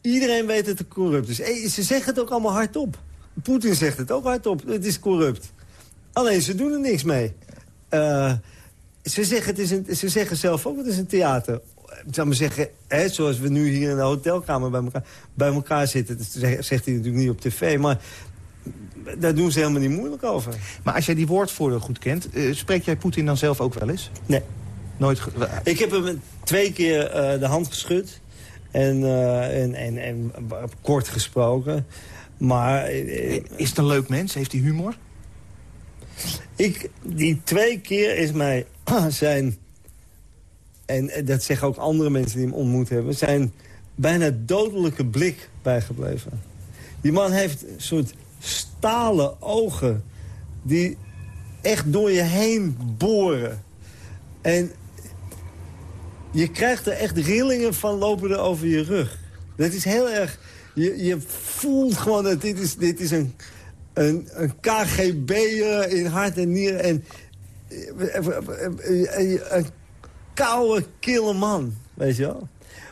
iedereen weet dat het corrupt is. Ze zeggen het ook allemaal hardop. Poetin zegt het ook hardop. Het is corrupt. Alleen, ze doen er niks mee. Ze, zeggen het is een, ze zeggen zelf ook, het is een theater. Ik zou maar zeggen, hè, zoals we nu hier in de hotelkamer bij elkaar, bij elkaar zitten... dat zegt hij natuurlijk niet op tv, maar daar doen ze helemaal niet moeilijk over.
Maar als jij die woordvoerder goed kent, eh, spreek jij Poetin dan zelf ook wel eens?
Nee.
Nooit
Ik heb hem twee keer eh, de hand geschud. En, eh, en, en, en kort gesproken. Maar eh,
Is het een leuk mens? Heeft hij humor?
ik, die twee keer is mij zijn... En eh, dat zeggen ook andere mensen die hem ontmoet hebben... zijn bijna dodelijke blik bijgebleven. Die man heeft een soort stalen ogen... die echt door je heen boren. En je krijgt er echt rillingen van lopen er over je rug. Dat is heel erg... Je, je voelt gewoon dat dit is, dit is een, een, een KGB'er in hart en nieren. En eh, een koude, kille man, weet je wel.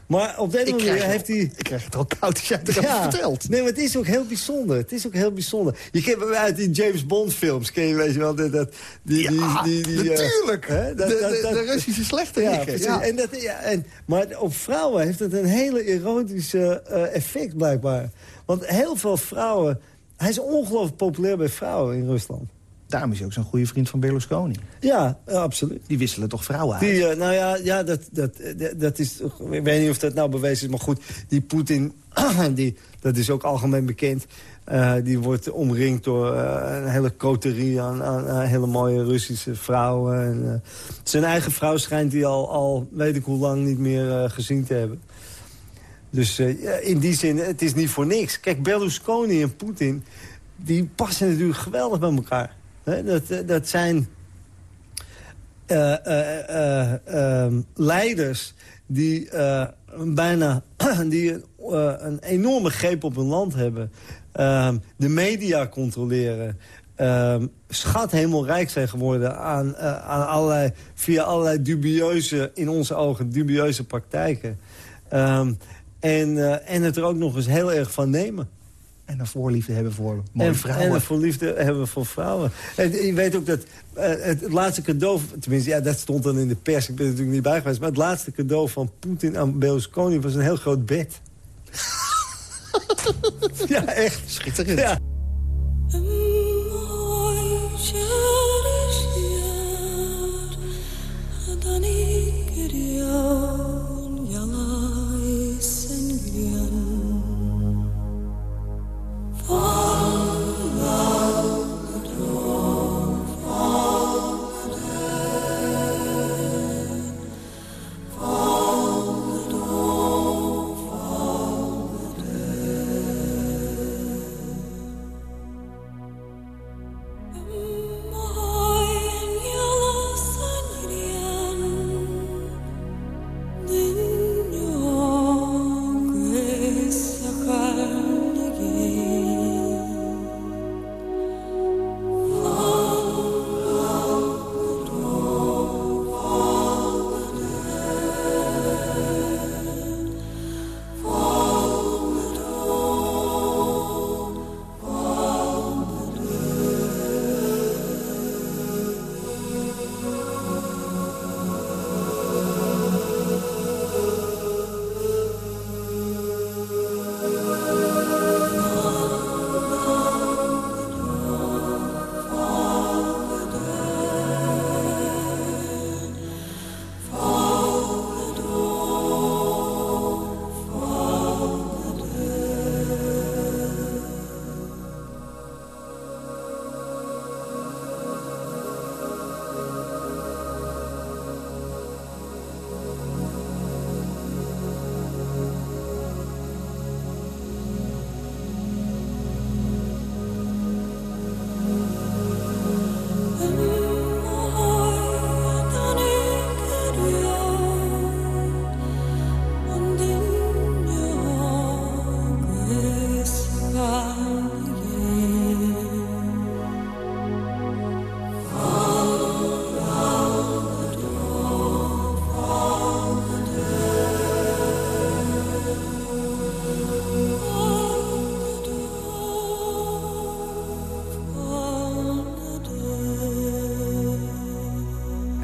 Maar op deze manier heeft hij...
ik krijg het al koud als jij het erover vertelt.
Nee, maar het is ook heel bijzonder. Het is ook heel bijzonder. Je kent hem uit die James Bond films, ken je, weet je wel, dat, dat, die,
Ja,
die, die, die, eh,
natuurlijk.
hè, dat-
de,
dat-
de, Russische slechte
ja.
Ja.
En dat, ja, en, maar op vrouwen heeft het een hele erotische eh, effect blijkbaar. Want heel veel vrouwen... Hij is ongelooflijk populair bij vrouwen in Rusland.
Daarom is hij ook zo'n goede vriend van Berlusconi.
Ja, eh, absoluut.
Die wisselen toch vrouwen uit?
Die, eh, nou ja, ja dat, dat, dat, dat is... Ik weet niet of dat nou bewezen is, maar goed. Die Poetin, die, dat is ook algemeen bekend. eh, die wordt omringd door eh, een hele coterie aan, aan, aan hele mooie Russische vrouwen. En, eh, zijn eigen vrouw schijnt hij al, al weet ik hoe lang niet meer eh, gezien te hebben. Dus eh, in die zin, het is niet voor niks. Kijk, Berlusconi en Poetin, die passen natuurlijk geweldig bij elkaar. Dat, eh, dat zijn eh, eh, leiders die bijna die een, enorme greep op hun land hebben. De media controleren. Schat hemelrijk zijn geworden aan, aan allerlei, via allerlei dubieuze, in onze ogen, dubieuze praktijken. Ehm, en, en het er ook nog eens heel erg van nemen.
En een voorliefde hebben voor mooie
En,
vrouwen.
en een voor liefde hebben we voor vrouwen. En je weet ook dat eh, het, het laatste cadeau... Tenminste, ja, dat stond dan in de pers. Ik ben er natuurlijk niet bij geweest. Maar het laatste cadeau van Poetin aan Berlusconi was een heel groot bed. ja, echt.
Schitterend.
Ja.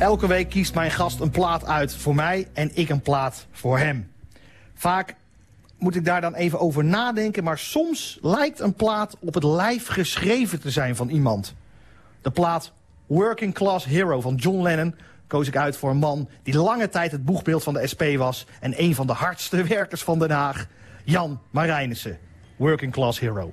Elke week kiest mijn gast een plaat uit voor mij en ik een plaat voor hem. Vaak moet ik daar dan even over nadenken, maar soms lijkt een plaat op het lijf geschreven te zijn van iemand. De plaat Working Class Hero van John Lennon koos ik uit voor een man die lange tijd het boegbeeld van de SP was en een van de hardste werkers van Den Haag, Jan Marijnissen. Working Class Hero.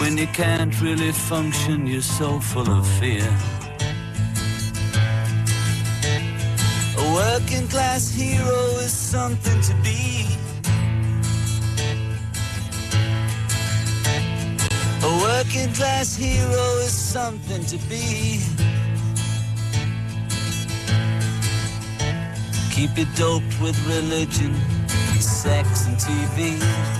When you can't really function, you're so full of fear. A working class hero is something to be. A working class hero is something to be. Keep you doped with religion, sex, and TV.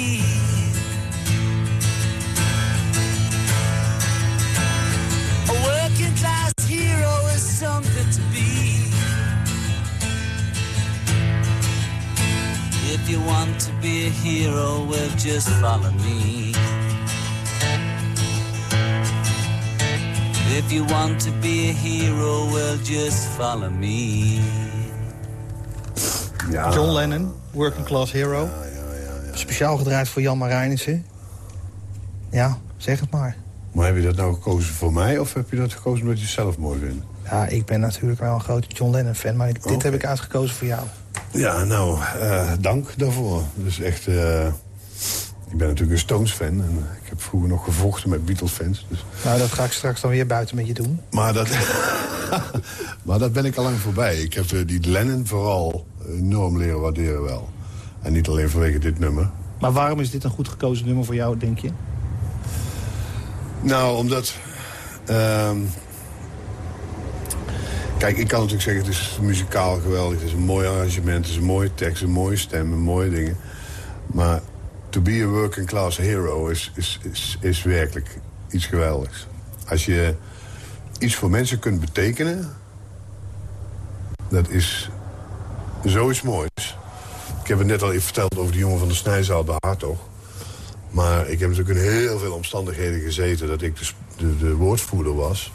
Something to be. If you want to be a hero, well, just follow me. If you want to be a hero, well, just follow me.
John Lennon, Working Class Hero. Speciaal gedraaid voor Jan Marijnissen. Ja, zeg het maar.
Maar heb je dat nou gekozen voor mij of heb je dat gekozen omdat je het zelf mooi vindt?
Ja, ik ben natuurlijk wel een grote John Lennon-fan, maar dit heb ik uitgekozen voor jou.
Ja, nou, eh, dank daarvoor. Dus echt, eh, ik ben natuurlijk een Stones-fan en ik heb vroeger nog gevochten met Beatles-fans. Dus.
Nou, dat ga ik straks dan weer buiten met je doen.
Maar, dat, maar dat ben ik al lang voorbij. Ik heb eh, die Lennon vooral enorm leren waarderen wel. En niet alleen vanwege dit nummer.
Maar waarom is dit een goed gekozen nummer voor jou, denk je?
Nou, omdat... kijk, ik kan natuurlijk zeggen, het is muzikaal geweldig. Het is een mooi arrangement, het is een mooie tekst, een mooie stem, een mooie dingen. Maar to be a working class hero is, is, is, is werkelijk iets geweldigs. Als je iets voor mensen kunt betekenen... dat is zoiets moois. Ik heb het net al even verteld over die jongen van de snijzaal bij Hartog. Maar ik heb natuurlijk in heel veel omstandigheden gezeten... dat ik de, de, de woordvoerder was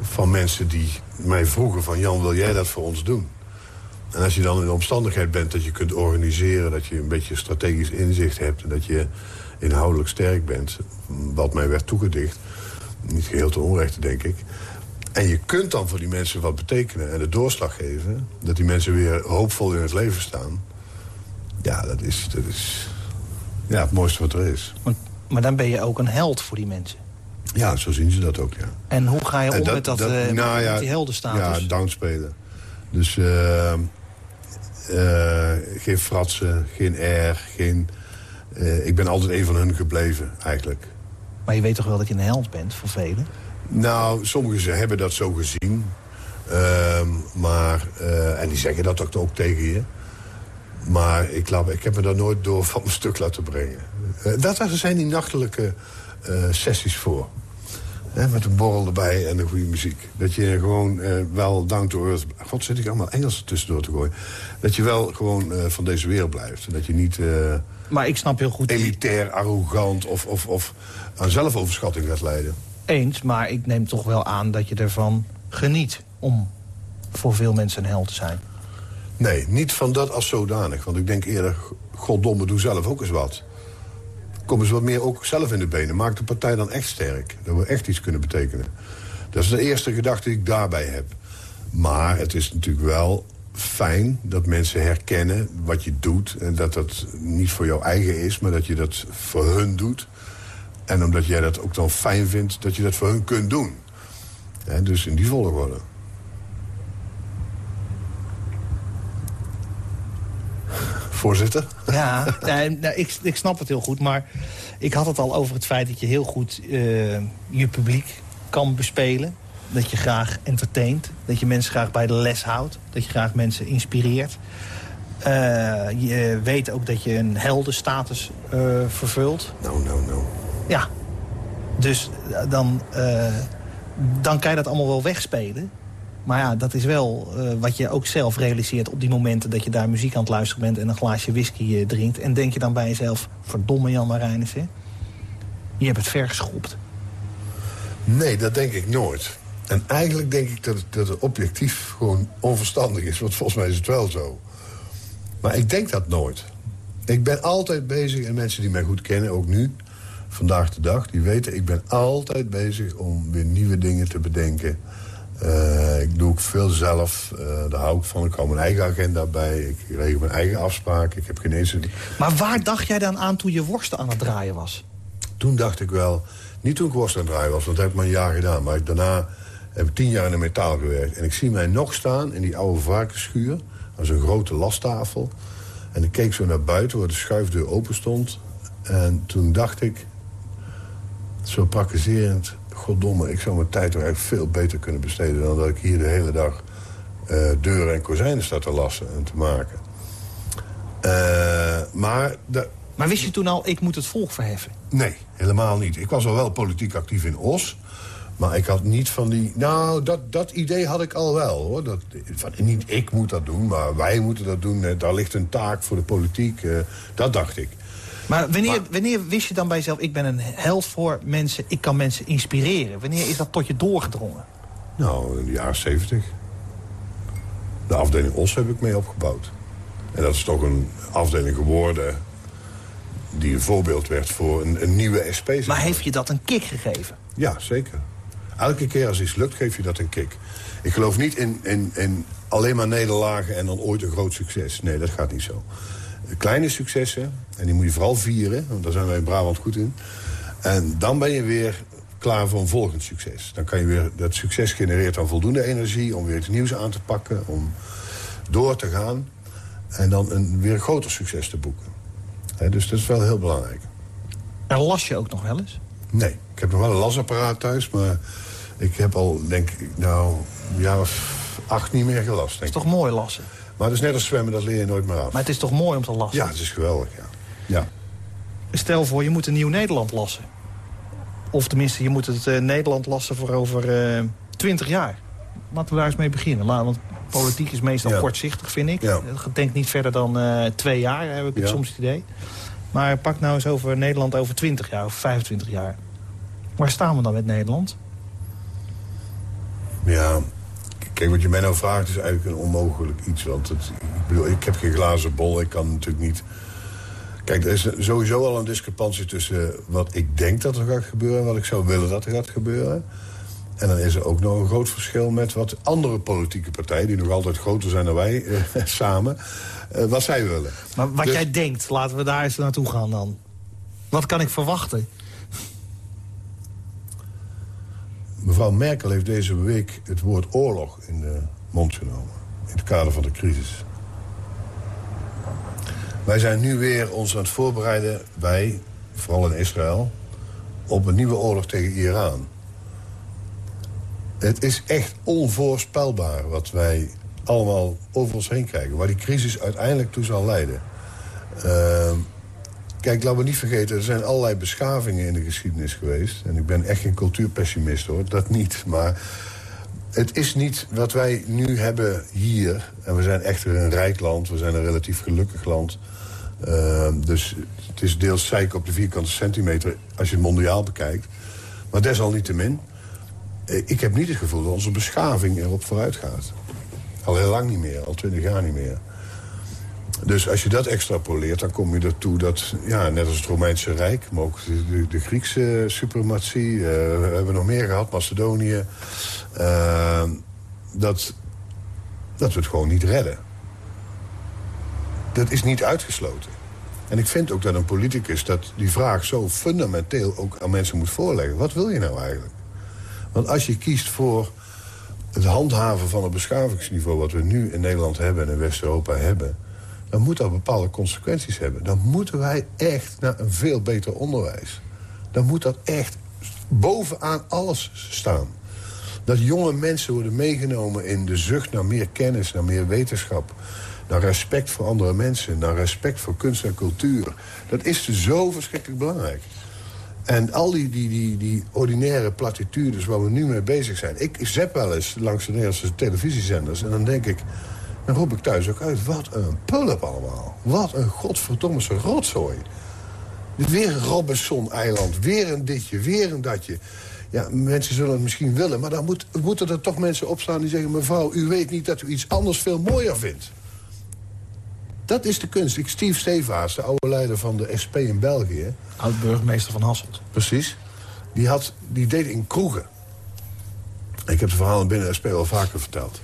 van mensen die mij vroegen van... Jan, wil jij dat voor ons doen? En als je dan in de omstandigheid bent dat je kunt organiseren... dat je een beetje strategisch inzicht hebt... en dat je inhoudelijk sterk bent, wat mij werd toegedicht... niet geheel te onrechte, denk ik... En je kunt dan voor die mensen wat betekenen en de doorslag geven... dat die mensen weer hoopvol in het leven staan. Ja, dat is, dat is ja, het mooiste wat er is.
Maar dan ben je ook een held voor die mensen.
Ja, zo zien ze dat ook, ja.
En hoe ga je om met, dat, eh,
nou
met die heldenstatus?
Ja, downspelen. Dus eh, eh, geen fratsen, geen air, geen... eh, ik ben altijd een van hun gebleven, eigenlijk.
Maar je weet toch wel dat je een held bent voor velen?
Nou, sommigen ze hebben dat zo gezien. Ehm, maar, en die zeggen dat ook, ook tegen je. Maar ik, laat, ik heb me daar nooit door van mijn stuk laten brengen. Dat daar zijn die nachtelijke sessies voor. Hè, met een borrel erbij en een goede muziek. Dat je gewoon eh, wel down to earth... God, zit ik allemaal Engels tussendoor te gooien. Dat je wel gewoon eh, van deze wereld blijft. Dat je niet eh,
Maar ik snap heel goed...
elitair, arrogant of, of, of aan zelfoverschatting gaat leiden.
Eens, maar ik neem toch wel aan dat je ervan geniet... om voor veel mensen een held te zijn.
Nee, niet van dat als zodanig. Want ik denk eerder, goddomme, doe zelf ook eens wat. Kom eens wat meer ook zelf in de benen. Maak de partij dan echt sterk. Dat we echt iets kunnen betekenen. Dat is de eerste gedachte die ik daarbij heb. Maar het is natuurlijk wel fijn dat mensen herkennen wat je doet. En dat dat niet voor jou eigen is, maar dat je dat voor hun doet. En omdat jij dat ook dan fijn vindt, dat je dat voor hun kunt doen. Dus in die volgorde. Voorzitter?
Ja, nee, nou, ik, ik snap het heel goed, maar ik had het al over het feit dat je heel goed eh, je publiek kan bespelen. Dat je graag entertaint, dat je mensen graag bij de les houdt, dat je graag mensen inspireert. Eh, je weet ook dat je een heldenstatus eh vervult.
Nou, nou, nou.
Ja, dus dan, dan kan je dat allemaal wel wegspelen. Maar ja, dat is wel eh, wat je ook zelf realiseert op die momenten... dat je daar muziek aan het luisteren bent en een glaasje whisky eh, drinkt. En denk je dan bij jezelf, verdomme Jan Marijnissen. Je hebt het ver geschopt.
Nee, dat denk ik nooit. En eigenlijk denk ik dat het, dat het objectief gewoon onverstandig is. Want volgens mij is het wel zo. Maar ik denk dat nooit. Ik ben altijd bezig, en mensen die mij goed kennen, ook nu, vandaag de dag, die weten, ik ben altijd bezig om weer nieuwe dingen te bedenken. Eh, ik doe ook veel zelf, eh, daar hou ik van. Ik hou mijn eigen agenda bij, ik regel mijn eigen afspraken. Ik heb geen eens... een-
Maar waar dacht jij dan aan toen je worsten aan het draaien was?
Toen dacht ik wel, niet toen ik worst aan het draaien was, want dat heb ik maar een jaar gedaan. Maar daarna heb ik tien jaar in de metaal gewerkt. En ik zie mij nog staan in die oude varkensschuur. Is een grote lasttafel. En ik keek zo naar buiten waar de schuifdeur open stond. En toen dacht ik, zo praktiserend... goddomme, ik zou mijn tijd toch eigenlijk veel beter kunnen besteden... dan dat ik hier de hele dag eh, deuren en kozijnen sta te lassen en te maken. Eh, maar
Maar wist je toen al, ik moet het volk verheffen?
Nee, helemaal niet. Ik was al wel politiek actief in Os. Maar ik had niet van die... Nou, dat, dat idee had ik al wel, hoor. Dat, van, niet ik moet dat doen, maar wij moeten dat doen. Daar ligt een taak voor de politiek. eh, dat dacht ik.
Maar wanneer, wanneer wist je dan bij jezelf, ik ben een held voor mensen... ik kan mensen inspireren? Wanneer is dat tot je doorgedrongen?
Nou, in de jaren zeventig. De afdeling Os heb ik mee opgebouwd. En dat is toch een afdeling geworden... die een voorbeeld werd voor een, een nieuwe SP.
Maar heeft je dat een kick gegeven?
Ja, zeker. Elke keer als iets lukt, geef je dat een kick. Ik geloof niet in, in, in alleen maar nederlagen en dan ooit een groot succes. Nee, dat gaat niet zo. Kleine successen, en die moet je vooral vieren... want daar zijn wij in Brabant goed in. En dan ben je weer klaar voor een volgend succes. Dan kan je weer, dat succes genereert dan voldoende energie... om weer iets nieuws aan te pakken, om door te gaan... en dan een, weer een groter succes te boeken. Dus dat is wel heel belangrijk.
En las je ook nog wel eens?
Nee, ik heb nog wel een lasapparaat thuis, maar ik heb al, denk ik, nou, een jaar of acht niet meer gelast.
Het
Denk
is toch mooi lassen?
Maar het is net als zwemmen, dat leer je nooit meer af.
Maar het is toch mooi om te lassen?
Ja, het is geweldig, ja. ja.
Stel voor, je moet een nieuw Nederland lassen. Of tenminste, je moet het eh, Nederland lassen voor over eh, twintig jaar. Laten we daar eens mee beginnen. Laat, want Politiek is meestal
Ja.
kortzichtig, vind ik.
Ja.
Het denkt niet verder dan eh, twee jaar, heb ik
Ja.
soms het idee. Maar pak nou eens over Nederland over 20 jaar of 25 jaar. Waar staan we dan met Nederland?
Ja, kijk, wat je mij nou vraagt is eigenlijk een onmogelijk iets. Want het, ik bedoel, ik heb geen glazen bol, ik kan natuurlijk niet... Kijk, er is sowieso al een discrepantie tussen wat ik denk dat er gaat gebeuren... en wat ik zou willen dat er gaat gebeuren. En dan is er ook nog een groot verschil met wat andere politieke partijen... die nog altijd groter zijn dan wij eh, samen, eh, wat zij willen.
Maar wat
Dus-
jij denkt, laten we daar eens naartoe gaan dan. Wat kan ik verwachten?
Mevrouw Merkel heeft deze week het woord oorlog in de mond genomen. In het kader van de crisis. Wij zijn nu weer ons aan het voorbereiden, wij, vooral in Israël... op een nieuwe oorlog tegen Iran. Het is echt onvoorspelbaar wat wij allemaal over ons heen krijgen. Waar die crisis uiteindelijk toe zal leiden. Ehm, Kijk, laten we niet vergeten, er zijn allerlei beschavingen in de geschiedenis geweest. En ik ben echt geen cultuurpessimist hoor, dat niet. Maar het is niet wat wij nu hebben hier. En we zijn echt een rijk land, we zijn een relatief gelukkig land. Ehm, dus het is deels zeik op de vierkante centimeter als je het mondiaal bekijkt. Maar desalniettemin, eh, ik heb niet het gevoel dat onze beschaving erop vooruit gaat. Al heel lang niet meer, al twintig jaar niet meer. Dus als je dat extrapoleert, dan kom je ertoe dat, ja, net als het Romeinse Rijk... maar ook de, de, Griekse suprematie, eh, we hebben nog meer gehad, Macedonië... eh, dat, dat we het gewoon niet redden. Dat is niet uitgesloten. En ik vind ook dat een politicus dat die vraag zo fundamenteel ook aan mensen moet voorleggen. Wat wil je nou eigenlijk? Want als je kiest voor het handhaven van het beschavingsniveau... wat we nu in Nederland hebben en in West-Europa hebben... dan moet dat bepaalde consequenties hebben. Dan moeten wij echt naar een veel beter onderwijs. Dan moet dat echt bovenaan alles staan. Dat jonge mensen worden meegenomen in de zucht naar meer kennis, naar meer wetenschap... naar respect voor andere mensen, naar respect voor kunst en cultuur. Dat is zo verschrikkelijk belangrijk. En al die, die, die, die ordinaire platitudes waar we nu mee bezig zijn... ik zet wel eens langs de Nederlandse televisiezenders... en dan denk ik, dan roep ik thuis ook uit... wat een pulp allemaal. Wat een godverdomme rotzooi. Weer een Robinson-eiland, weer een ditje, weer een datje. Ja, mensen zullen het misschien willen, maar dan moet, moeten er toch mensen opstaan die zeggen... mevrouw, u weet niet dat u iets anders veel mooier vindt. Dat is de kunst. Ik, Steve Stevaas, de oude leider van de SP in België...
Oud-burgemeester van Hasselt.
Precies. Die, had, die deed in kroegen. Ik heb de verhalen binnen de SP al vaker verteld.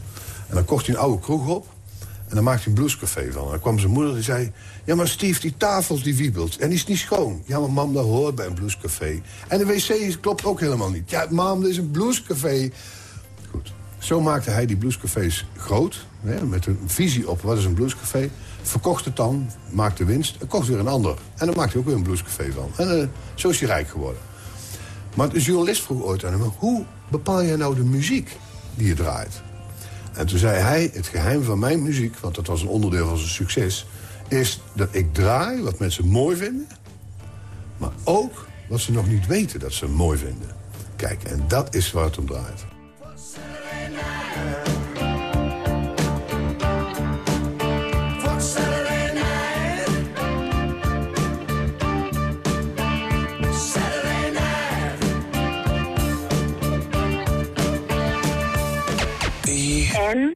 En dan kocht hij een oude kroeg op. En dan maakte hij een bluescafé van. En dan kwam zijn moeder die zei... Ja, maar Steve, die tafels die wiebelt. En die is niet schoon. Ja, maar mam, dat hoort bij een bluescafé. En de wc klopt ook helemaal niet. Ja, mam, dit is een bluescafé. Goed. Zo maakte hij die bluescafés groot. Hè, met een visie op wat is een bluescafé. Verkocht het dan, maakte winst. En kocht weer een ander. En dan maakte hij ook weer een bluescafé van. En eh, zo is hij rijk geworden. Maar de journalist vroeg ooit aan hem... hoe bepaal jij nou de muziek die je draait? En toen zei hij, het geheim van mijn muziek... want dat was een onderdeel van zijn succes... is dat ik draai wat mensen mooi vinden... maar ook wat ze nog niet weten dat ze mooi vinden. Kijk, en dat is waar het om draait. En?